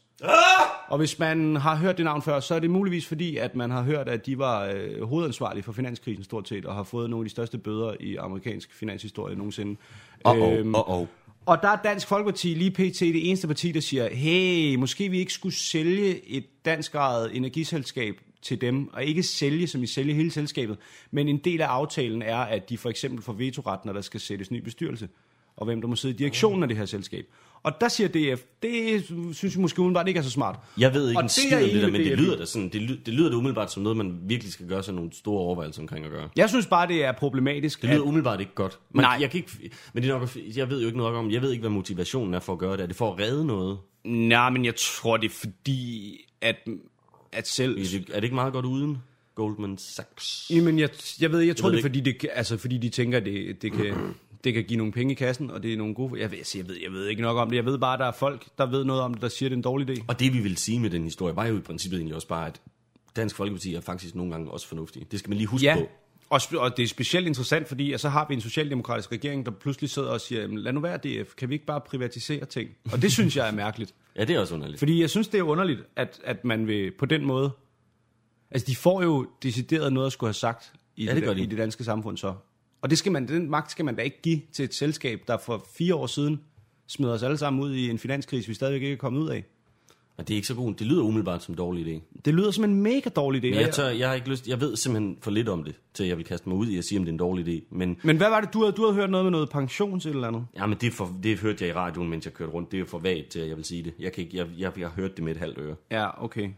Og hvis man har hørt det navn før, så er det muligvis fordi, at man har hørt, at de var øh, hovedansvarlige for finanskrisen stort set, og har fået nogle af de største bøder i amerikansk finanshistorie nogensinde. Uh-oh, Øhm, uh-oh og der er Dansk Folkeparti lige pt. det eneste parti, der siger, hey, måske vi ikke skulle sælge et dansk ejet energiselskab til dem, og ikke sælge, som i sælge hele selskabet, men en del af aftalen er, at de for eksempel får vetoret, når der skal sættes ny bestyrelse, og hvem der må sidde i direktionen af det her selskab. Og der siger DF, det synes vi måske udenbart ikke er så smart. Jeg ved ikke Og en det skid om det der, men det lyder, da sådan, det, ly, det lyder da umiddelbart som noget, man virkelig skal gøre sig nogle store overvejelser omkring at gøre. Jeg synes bare, det er problematisk, Det at lyder umiddelbart ikke godt. Men Nej. Jeg, kan ikke, men det er nok, jeg ved jo ikke noget om, jeg ved ikke, hvad motivationen er for at gøre det. Er det for at redde noget? Nej, men jeg tror, det er fordi, at, at selv... Er det, er det ikke meget godt uden Goldman Sachs? Jamen, jeg, jeg ved, jeg tror, ved det er, fordi, det, altså, fordi de tænker, at det, det, kan, det kan give nogle penge i kassen, og det er nogle gode... Jeg ved, jeg, ved, jeg ved ikke nok om det. Jeg ved bare, at der er folk, der ved noget om det, der siger, at det er en dårlig idé. Og det vi vil sige med den historie, var jo i princippet egentlig også bare, at Dansk Folkeparti er faktisk nogle gange også fornuftige. Det skal man lige huske Ja, på. og, og det er specielt interessant, fordi så har vi en socialdemokratisk regering, der pludselig sidder og siger, "Jamen, lad nu være DF, kan vi ikke bare privatisere ting? Og det synes jeg er mærkeligt. *laughs* Ja, det er også underligt. Fordi jeg synes, det er underligt, at, at man vil på den måde... Altså, de får jo decideret noget at skulle have sagt i, Ja, det gør det, de. i det danske samfund så. Og det skal man, den magt skal man da ikke give til et selskab, der for fire år siden smed os alle sammen ud i en finanskrise, vi stadigvæk ikke er kommet ud af. Og det er ikke så godt. Det lyder umiddelbart som en dårlig idé. Det lyder som en mega dårlig idé. Men jeg, tør, jeg har ikke lyst, jeg ved simpelthen for lidt om det, til jeg vil kaste mig ud i at sige, om det er en dårlig idé. Men, Men hvad var det, du havde, du havde hørt noget med noget pension til eller andet? ja, men det, for, det hørte jeg i radioen, mens jeg kørte rundt. Det er for vagt til, at jeg vil sige det. Jeg, kan ikke, jeg, jeg, jeg har hørt det med et halvt øre. Ja, okay.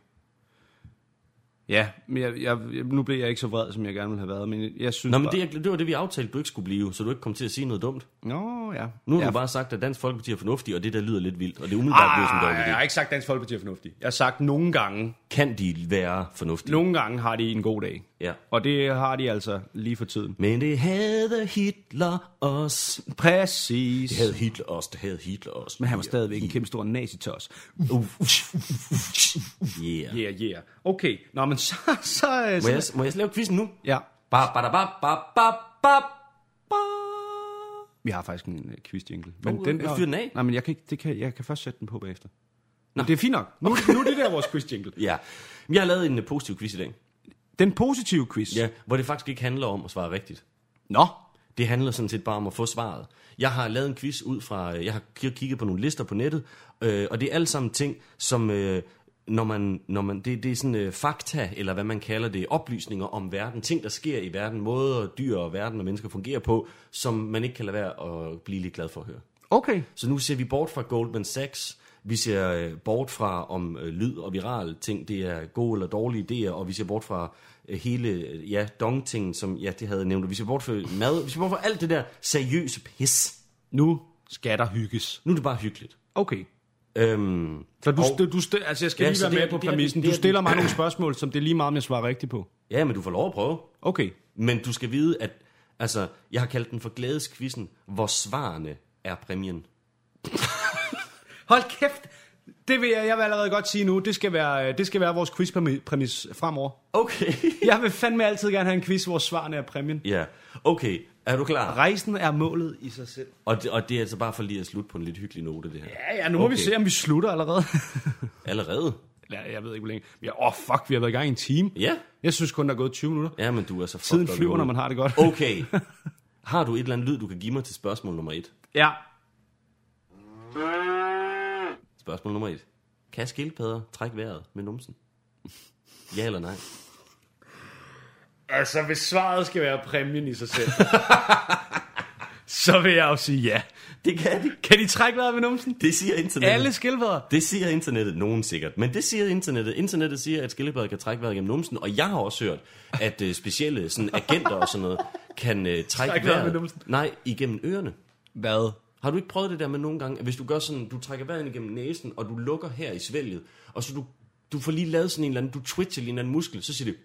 Ja, men jeg, jeg, nu blev jeg ikke så vred, som jeg gerne ville have været, men jeg synes Nå, men det, det var det, vi aftalte, du ikke skulle blive, så du ikke kom til at sige noget dumt. Nå, ja. Nu har ja. du bare sagt, at Dansk Folkeparti er fornuftig, og det der lyder lidt vildt, og det er umiddelbart blevet som en Ah, dårlig jeg har ikke sagt, at Dansk Folkeparti er fornuftig. Jeg har sagt, at nogle gange, Kan de være fornuftige? nogle gange har de en god dag. Ja. Og det har de altså lige for tiden. Men det havde Hitler også. Præcis. Det havde Hitler også, det havde Hitler også. Men han var stadigvæk en kæmpe stor nazitos. Yeah. Yeah, yeah. Okay, nå, men *laughs* så... så, Må så jeg, må jeg lave quizzen nu? ja, Ba, ba, da, ba, ba, ba, ba, ba. vi har faktisk en uh, quiz jingle. Men Oh, fyr den af. Nej, men jeg kan, ikke, det kan, jeg kan først sætte den på bagefter. Nå. det er fint nok. Nu, nu er det der vores quiz jingle. *laughs* Ja. Jeg har lavet en øh, positiv quiz i dag. Den positive quiz. Ja, hvor det faktisk ikke handler om at svare rigtigt. Nå, Det handler sådan set bare om at få svaret. Jeg har lavet en quiz ud fra, øh, jeg har kigget på nogle lister på nettet, øh, og det er alle sammen ting, som, øh, når man, når man, det, det er sådan øh, fakta, eller hvad man kalder det, oplysninger om verden, ting der sker i verden, måder dyr og verden og mennesker fungerer på, som man ikke kan lade være at blive lidt glad for at høre. okay. Så nu ser vi bort fra Goldman Sachs, Vi ser øh, bort fra, om øh, lyd og viral ting, det er gode eller dårlige idéer, og vi ser bort fra øh, hele, ja, dong-ting, som, ja, det havde jeg nævnt. Vi ser bort fra mad, vi ser bort fra alt det der seriøse pis. Nu skal der hygges. Nu er det bare hyggeligt. Okay. Øhm, Så du, og- du, du altså jeg skal Ja, lige være det med på det præmissen. det Du stiller mig nogle spørgsmål, som det er lige meget, om jeg svarer rigtigt på. ja, men du får lov at prøve. Okay. Men du skal vide, at altså, jeg har kaldt den for glædeskvisten, hvor svarene er præmien. Hold kæft. Det vil jeg, jeg vil allerede godt sige nu. Det skal være, det skal være vores quizpræmis fremover. Okay. *laughs* Jeg vil fandme altid gerne have en quiz, hvor svarene er præmien. ja, okay. Er du klar? Rejsen er målet i sig selv. Og det, og det er altså bare for lige at slutte på en lidt hyggelig note, det her. Ja, ja, nu må okay. vi Okay. se, om vi slutter allerede. *laughs* Allerede? ja, jeg ved ikke, hvor længe. Ja, åh, oh, fuck, vi har været i gang i en time. Ja. Jeg synes kun, der er gået 20 minutter. Ja, men du er så fucked Tiden flyver, når man har det godt. Okay. *laughs* Har du et eller andet lyd, du kan give mig til spørgsmål nummer et? Ja. Spørgsmål nummer et. Kan skildpadder trække vejret med numsen? *laughs* Ja eller nej? Altså, hvis svaret skal være præmien i sig selv, *laughs* så vil jeg jo sige ja. Det kan de. Kan de trække vejret ved numsen? Det siger internettet. Alle skildpadder. Det siger internettet, nogen sikkert. Men det siger internettet. Internettet siger, at skildpadder kan trække vejret gennem numsen. Og jeg har også hørt, at uh, specielle sådan, agenter og sådan noget, kan uh, trække Trække vejret. med numsen. Nej, igennem ørerne. Hvad? Har du ikke prøvet det der med nogle gange, at hvis du gør sådan, du trækker vejret ind igennem næsen, og du lukker her i svælget, og så du, du får lige lavet sådan en eller anden, du twitcher lige en eller anden muskel, så siger det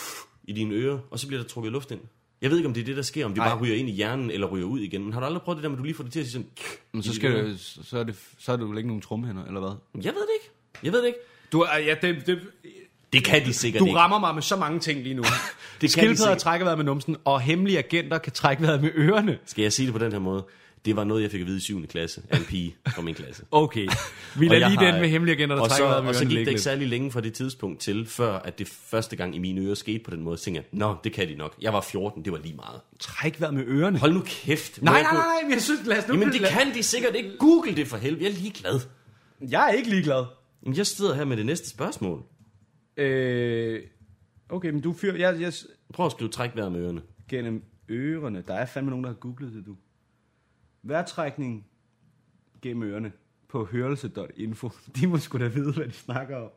*laughs* i dine ører, og så bliver der trukket luft ind. Jeg ved ikke, om det er det, der sker, om det Nej. bare ryger ind i hjernen, eller ryger ud igen. Men har du aldrig prøvet det der med, at du lige får det til at sige sådan... Men så, skal det, så, er det, så er det vel ikke nogen trumhænder, eller hvad? Jeg ved det ikke. Jeg ved det ikke. Du, er- ja, det, det, Det kan de sikkert du ikke. rammer mig med så mange ting lige nu. *laughs* kan de Skildpadder sikkert. trækker vejret med numsen, og hemmelige agenter kan trække vejret med ørerne. Skal jeg sige det på den her måde? Det var noget, jeg fik at vide i 7. klasse af en pige fra min klasse. *laughs* Okay. Vi Og lader jeg lige har- den med hemmelige agenter, der og trækker så, Og så gik det ikke særlig længe fra det tidspunkt til, før at det første gang i mine ører skete på den måde, så tænkte jeg, nå, det kan de nok. Jeg var 14, det var lige meget. Træk vejret med ørerne. Hold nu kæft. Nej, nej, nej, men jeg synes, lad os nu... Jamen det kan de sikkert ikke. Google det for helvede. Jeg er ligeglad. Jeg er ikke ligeglad. Jamen, jeg sidder her med det næste spørgsmål. Øh, okay, men du fyr... Jeg, jeg, Prøv at skrive træk vejret med ørerne. gennem ørerne. Der er fandme nogen, der har googlet det, du. Vejrtrækning gennem ørerne på hørelse.info. *laughs* De må sgu da vide, hvad de snakker om.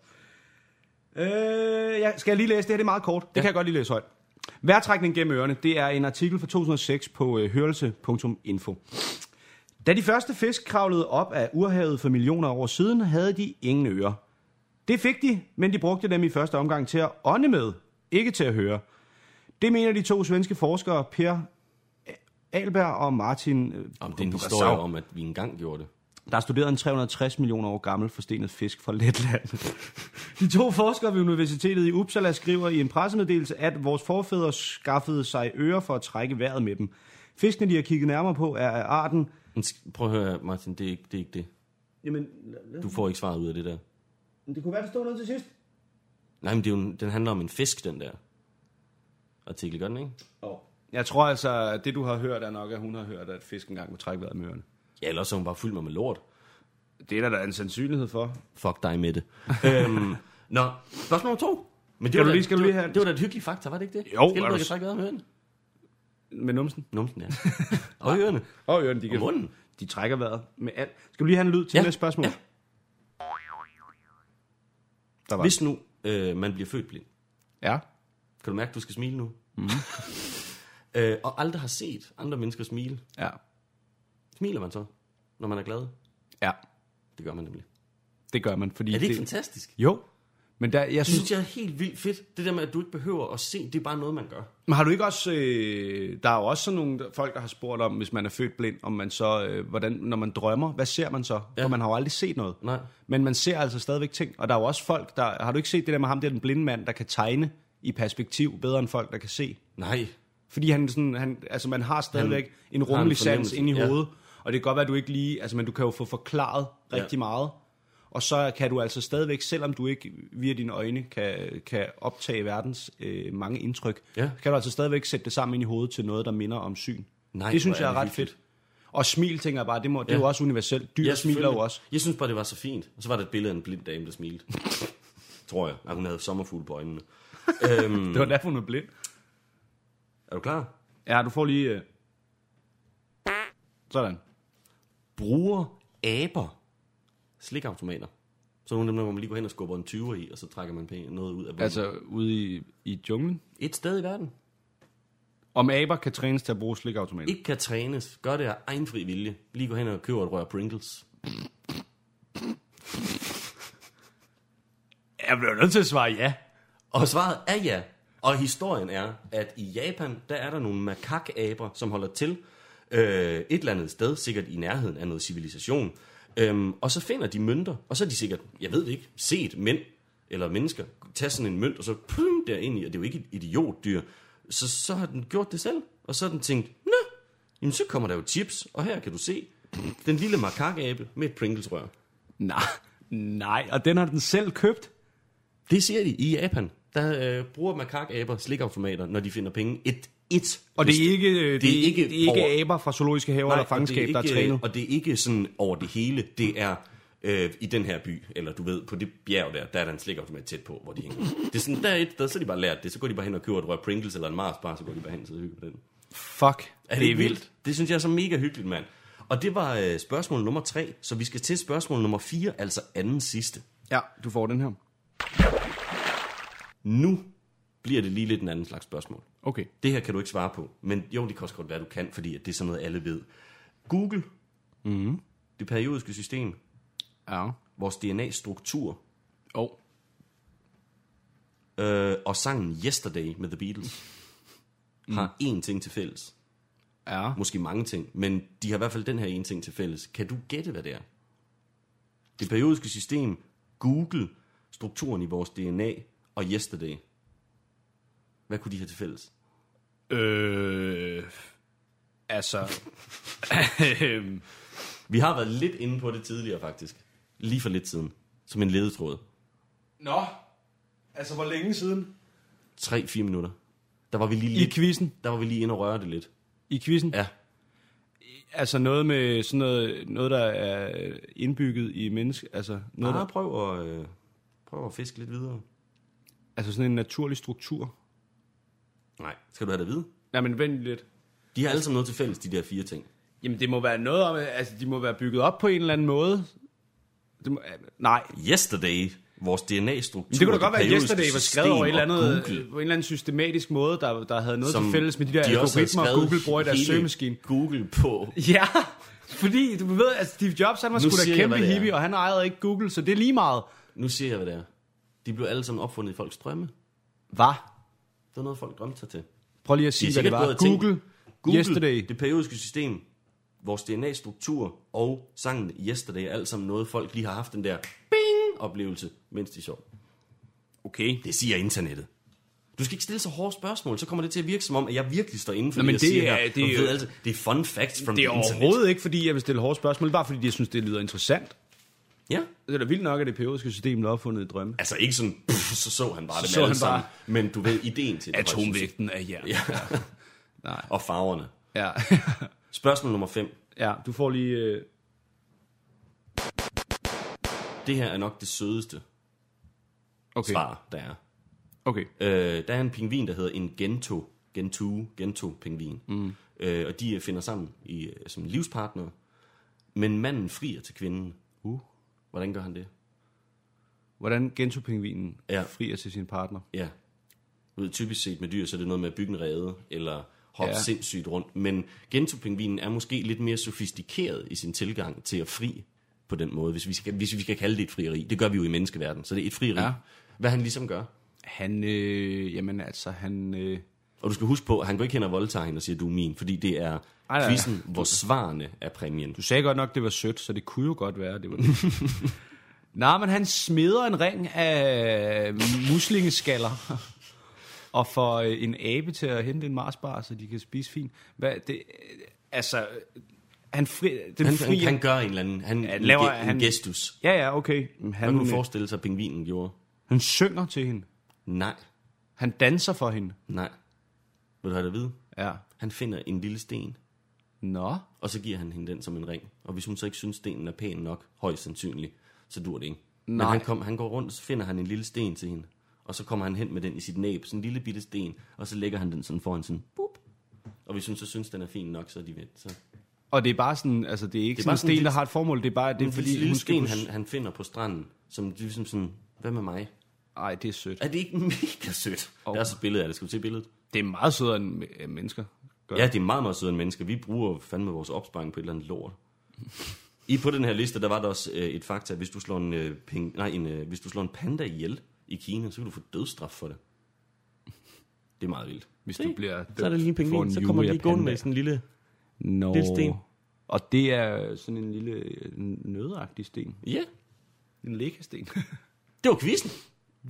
Øh, jeg, skal jeg lige læse det her? Det er meget kort. Det ja. kan jeg godt lige læse højt. Vejrtrækning gennem ørerne, det er en artikel fra 2006 på øh, hørelse.info. Da de første fisk kravlede op af urhavet for millioner af år siden, havde de ingen ører. Det fik de, men de brugte dem i første omgang til at ånde med, ikke til at høre. Det mener de to svenske forskere, Per Alberg og Martin øh, Om det er en historie om, at vi engang gjorde det. der har studeret en 360 millioner år gammel forstenet fisk fra Letland. *laughs* De to forskere ved Universitetet i Uppsala skriver i en pressemeddelelse, at vores forfædre skaffede sig ører for at trække vejret med dem. Fiskene, de har kigget nærmere på, er af arten... Men Prøv at høre, Martin, det er ikke det. Er ikke det. Jamen, Du får ikke svaret ud af det der. det kunne være, der stod noget til sidst. Nej, men det er jo, en- den handler om en fisk, den der artikel, gør den ikke? Oh. Jeg tror altså, det du har hørt er nok, at hun har hørt, at fisk engang må trække vejret med ørerne. Ja, ellers har hun bare fyldt mig med lort. Det er der, der er en sandsynlighed for. Fuck dig med det. *laughs* øhm, nå, spørgsmål nummer to. Men det Skal var du da- lige- skal du det lige var- have- Det var da et hyggeligt fakta, var det ikke det? Jo, Skal er du du trække vejret med ørerne? Med numsen. Numsen, ja. *laughs* Og ørerne. Og ørerne, de kan... Og munden. De trækker vejret med alt. Skal du lige have en lyd til Ja, næste spørgsmål? ja. Der var. Hvis nu øh, man bliver født blind, Ja. kan du mærke, at du skal smile nu? Mm. *laughs* øh, og aldrig har set andre mennesker smile. Ja. Smiler man så, når man er glad? Ja. Det gør man nemlig. Det gør man, fordi... Er det ikke fantastisk? Jo. Men der, jeg Det synes... synes jeg er helt vildt fedt. Det der med, at du ikke behøver at se, det er bare noget, man gør. Men har du ikke også... Øh, der er jo også sådan nogle der- folk, der har spurgt om, hvis man er født blind, om man så... Øh, hvordan, når man drømmer, hvad ser man så? Ja. For man har jo aldrig set noget. Nej. Men man ser altså stadigvæk ting. Og der er jo også folk, der... Har du ikke set det der med ham, der den blinde mand, der kan tegne i perspektiv bedre end folk, der kan se? Nej. Fordi han sådan, han, altså man har stadigvæk Han en rummelig sans inde i ja. hovedet. Og det kan godt være, at du ikke lige... Altså, men du kan jo få forklaret rigtig Ja. meget. Og så kan du altså stadigvæk, selvom du ikke via dine øjne kan, kan optage verdens øh, mange indtryk, Ja. kan du altså stadigvæk sætte det sammen ind i hovedet til noget, der minder om syn. Nej, det synes jeg er ret fedt. Og smil, tænker jeg bare, det, må, det er Ja. jo også universelt. Dyr Ja, ja, smiler jo også. Jeg synes bare, det var så fint. Og så var der et billede af en blind dame, der smilte. *laughs* Tror jeg. Nej, hun havde sommerfugle på øjnene. *laughs* øhm, Det var derfor, hun er blind. Er du klar? Ja, du får lige... Øh... Sådan. Bruger aber Slikautomater. Så nogle af dem, hvor man lige går hen og skubber en 20'er i, og så trækker man penge, noget ud af bunden. Altså ude i, i junglen. Et sted i verden. Om aber kan trænes til at bruge slikautomater. Ikke kan trænes. Gør det af egen fri vilje. Lige gå hen og køber et rør Pringles. Jeg bliver nødt til at svare ja. Og svaret er ja. Og historien er, at i Japan, der er der nogle makakaber, som holder til øh, et eller andet sted, sikkert i nærheden af noget civilisation. Øhm, og så finder de mønter, og så er de sikkert, jeg ved det ikke, set mænd eller mennesker tage sådan en mønt, og så plum, derind i, og det er jo ikke et idiotdyr. Så, så har den gjort det selv, og så har den tænkt, nå, jamen så kommer der jo chips, og her kan du se den lille makakabe med et Pringles-rør. Nej, nej, og den har den selv købt. Det siger de i Japan. Der øh, bruger makakaber slikautomater, når de finder penge. Et, et. Og det er ikke, øh, det er ikke, det er ikke over- aber fra zoologiske haver eller og det fangenskab, der er trænet. Og det er ikke sådan over det hele. Det er øh, i den her by, eller du ved, på det bjerg der, der er der en slikautomat tæt på, hvor de hænger. Det er sådan, der er et sted, så de bare lært det. Så går de bare hen og køber et rør Pringles eller en Mars bar, så går de bare hen og sidder og hygger på den. Fuck, Er det, det vildt? Det synes jeg er så mega hyggeligt, mand. Og det var øh, spørgsmål nummer tre, så vi skal til spørgsmål nummer fire, altså anden sidste. Ja, du får den her. Nu bliver det lige lidt en anden slags spørgsmål. Okay. Det her kan du ikke svare på, men jo, det kan også godt være, du kan, fordi at det er sådan noget, alle ved. Google, mm. det periodiske system, Ja. vores DNA-struktur, Oh. øh, og sangen Yesterday med The Beatles, mm. har én ting til fælles. Ja. Måske mange ting, men de har i hvert fald den her ene ting til fælles. Kan du gætte, hvad det er? Det periodiske system, Google, strukturen i vores DNA og Yesterday. Hvad kunne de have til fælles? Øh, altså... *laughs* øhm, Vi har været lidt inde på det tidligere, faktisk. Lige for lidt siden. Som en ledetråd. Nå, altså hvor længe siden? 3-4 minutter. Der var vi lige, I lidt, quizzen? der var vi lige inde og røre det lidt. I quizzen? Ja. Altså noget med sådan noget, noget der er indbygget i menneske, altså noget, Bare der, prøv at, øh, prøv at fiske lidt videre. Altså sådan en naturlig struktur. Nej, skal du have det at vide? Nej, men vent lidt. De har alle sammen noget til fælles, de der fire ting. Jamen det må være noget om, altså de må være bygget op på en eller anden måde. Det må, nej, Yesterday, vores DNA-struktur. Men det kunne da godt være, at Yesterday var skrevet over et eller andet, Google, på en eller anden systematisk måde, der, der havde noget til fælles med de der havde algoritmer, Google bruger i deres søgemaskine. Google på. Ja, fordi du ved, at Steve Jobs han var sgu da kæmpe hippie, og han ejede ikke Google, så det er lige meget. Nu siger jeg, hvad det er. De blev alle sammen opfundet i folks drømme. Hvad? Det er noget, folk drømte sig til. Prøv lige at sige, hvad det var. Google, Google, Yesterday. det periodiske system, vores DNA-struktur og sangen Yesterday er alt sammen noget, folk lige har haft den der bing-oplevelse, mens de sov. Okay. Det siger internettet. Du skal ikke stille så hårde spørgsmål, så kommer det til at virke som om, at jeg virkelig står inden for Nå, det, men jeg det siger er- her. det er ved altid, det er fun facts from Det er the internet. overhovedet ikke, fordi jeg vil stille hårde spørgsmål, bare fordi jeg synes, det lyder interessant. Ja, Det er da vildt nok, at det periodiske system blev opfundet i drømme. altså ikke sådan, pff, så så han bare det Så med han alle sammen. bare- Men du ved, ideen til det. Atomvægten af jern. Ja. *laughs* Nej. Og farverne. Ja. *laughs* Spørgsmål nummer 5. ja, du får lige... Øh... Det her er nok det sødeste Okay. svar, der er. Okay. Øh, der er en pingvin, der hedder en gento, gentoo, gento-pingvin. Mm. Øh, og de øh, finder sammen i, øh, som livspartnere. Men manden frier til kvinden. Uh. Hvordan gør han det? Hvordan gentopingvinen Ja. frier til sin partner. Ja. Ved, typisk set med dyr, så er det noget med at bygge en rede, eller hoppe Ja. sindssygt rundt. Men gentopingvinen er måske lidt mere sofistikeret i sin tilgang til at fri på den måde, hvis vi skal, hvis vi skal kalde det et frieri. Det gør vi jo i menneskeverdenen, så det er et frieri. Ja. Hvad han ligesom gør. Han, øh, jamen altså, han... Øh... Og du skal huske på, at han går ikke hen og voldtager hende og siger, du er min, fordi det er Ej, nej. quizzen, hvor svarene er præmien. Du sagde godt nok, det var sødt, så det kunne jo godt være, det var det. *laughs* Nej, men han smeder en ring af muslingeskaller og får øh, en abe til at hente en marsbar, så de kan spise fint. Hvad, det, øh, altså, han, fri, den Han, frier... han, han gør en eller anden han, Ja, laver en han- gestus. Ja, ja, okay. Hvad Han, kunne du forestille sig, at pingvinen gjorde? han synger til hende. Nej, Han danser for hende. nej. Vil du have det at vide? Ja. Han finder en lille sten, Nå. og så giver han hende den som en ring. Og hvis hun så ikke synes, stenen er pæn nok, højst sandsynligt, så dur det ikke. Men Nej. han, kom, han går rundt, og så finder han en lille sten til hende. Og så kommer han hen med den i sit næb, sådan en lille bitte sten, og så lægger han den sådan foran sådan, bup. Og hvis hun så synes, den er fin nok, så er de ved. Så Og det er bare sådan, altså det er ikke Det er sådan en sten, der lille- har et formål, det er bare, det er fordi, lille hun sten, kunne... han, han finder på stranden, som ligesom sådan, hvad med mig? Ej, det er sødt. Er det ikke mega sødt? Oh. Der er så et billede af det. Skal du se billedet? Det er meget sødere end mennesker. Gør. Ja, det er meget, meget søde end mennesker. Vi bruger fandme vores opsparing på et eller andet lort. I på den her liste, der var der også øh, et fakta. Hvis du slår en, øh, ping, nej, en, øh, hvis du slår en panda ihjel i Kina, så kan du få dødsstraf for det. Det er meget vildt. Hvis Se, du bliver Så er der lige en for pingvin, så kommer de lige gående med sådan en lille... no. lille sten. Og det er sådan en lille øh, nødagtig sten. Ja, En lægesten. *laughs* det var quizzen.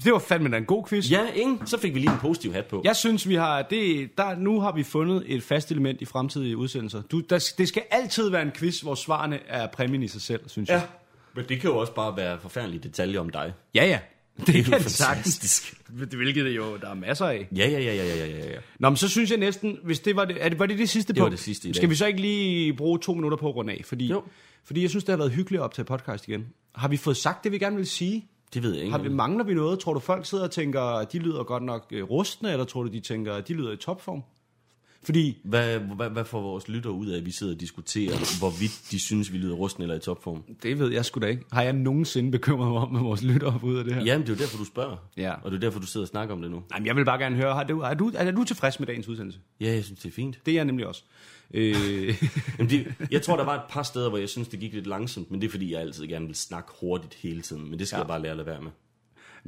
Det var fandme da en god quiz. Ja, ingen. Så fik vi lige en positiv hat på. Jeg synes, vi har det, der, nu har vi fundet et fast element i fremtidige udsendelser. Du, der, det skal altid være en quiz, hvor svarene er præmien i sig selv, synes jeg. Men det kan jo også bare være forfærdelige detaljer om dig. Ja, ja. Det, det jo det sagtens. fantastisk. Det *laughs* hvilket jo, der er masser af. Ja, ja, ja, ja, ja, ja, ja. Nå, men så synes jeg næsten, hvis det var det, er det, var det det sidste Det var punkt? det sidste i dag. Skal vi så ikke lige bruge to minutter på at runde af? Fordi, Jo. fordi jeg synes, det har været hyggeligt at optage podcast igen. Har vi fået sagt det, vi gerne vil sige? Det ved jeg ikke. Har vi, mangler vi noget? Tror du, folk sidder og tænker, at de lyder godt nok øh, rustne, eller tror du, de tænker, at de lyder i topform? Fordi, Hvad, hvad, hvad får vores lytter ud af, at vi sidder og diskuterer, hvorvidt de synes, vi lyder rusten eller i topform? det ved jeg sgu da ikke. Har jeg nogensinde bekymret mig om, hvad vores lytter fået ud af det her? Jamen, det er jo derfor, du spørger. Ja. Og det er derfor, du sidder og snakker om det nu. Jamen, jeg vil bare gerne høre, har du, er, du, er du tilfreds med dagens udsendelse? Ja, jeg synes, det er fint. Det er jeg nemlig også. Øh, Jamen, det, jeg tror, der var et par steder, hvor jeg synes, det gik lidt langsomt, men det er fordi, jeg altid gerne vil snakke hurtigt hele tiden. Men det skal ja. jeg bare lære at lade være med.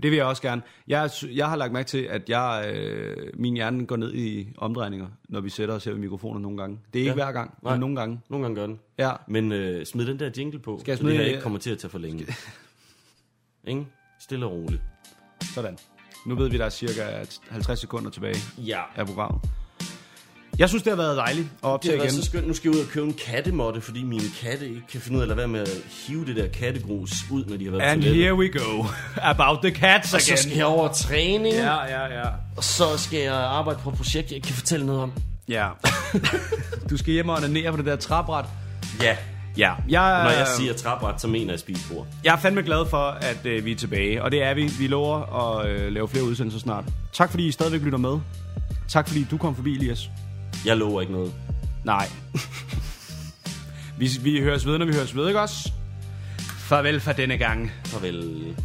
Det vil jeg også gerne. Jeg, jeg har lagt mærke til, at jeg, øh, min hjerne går ned i omdrejninger, når vi sætter os her ved mikrofoner nogle gange. Det er ikke Ja. hver gang, Nej. men nogle gange. Nogle gange gør den. Ja. Men øh, smid den der jingle på, Skal jeg så smide- det her ikke kommer til at tage for længe. *laughs* Ingen? Stille og roligt. Sådan. Nu ved vi, der er cirka 50 sekunder tilbage Ja. af programmet. Jeg synes, det har været dejligt at Det optage har været igen. så skønt. Nu skal jeg ud og købe en kattemotte, fordi mine katte ikke kan finde ud af at lade være med at hive det der kattegrus ud, når de har været And på here we go. *laughs* About the cats Og så again. skal jeg over træning, ja. Ja, ja, og så skal jeg arbejde på et projekt, jeg ikke kan fortælle noget om. Ja. *laughs* du skal hjem og onanere på det der træbræt. Ja. Ja. Jeg, Når jeg siger træbræt, så mener jeg spisebord. Jeg er fandme glad for, at øh, vi er tilbage, og det er vi. Vi lover at øh, lave flere udsendelser snart. Tak fordi I stadigvæk lytter med. Tak fordi du kom forbi, Elias. Jeg lover ikke noget. Nej. *laughs* vi, vi høres ved, når vi høres ved, ikke også? Farvel for denne gang. Farvel.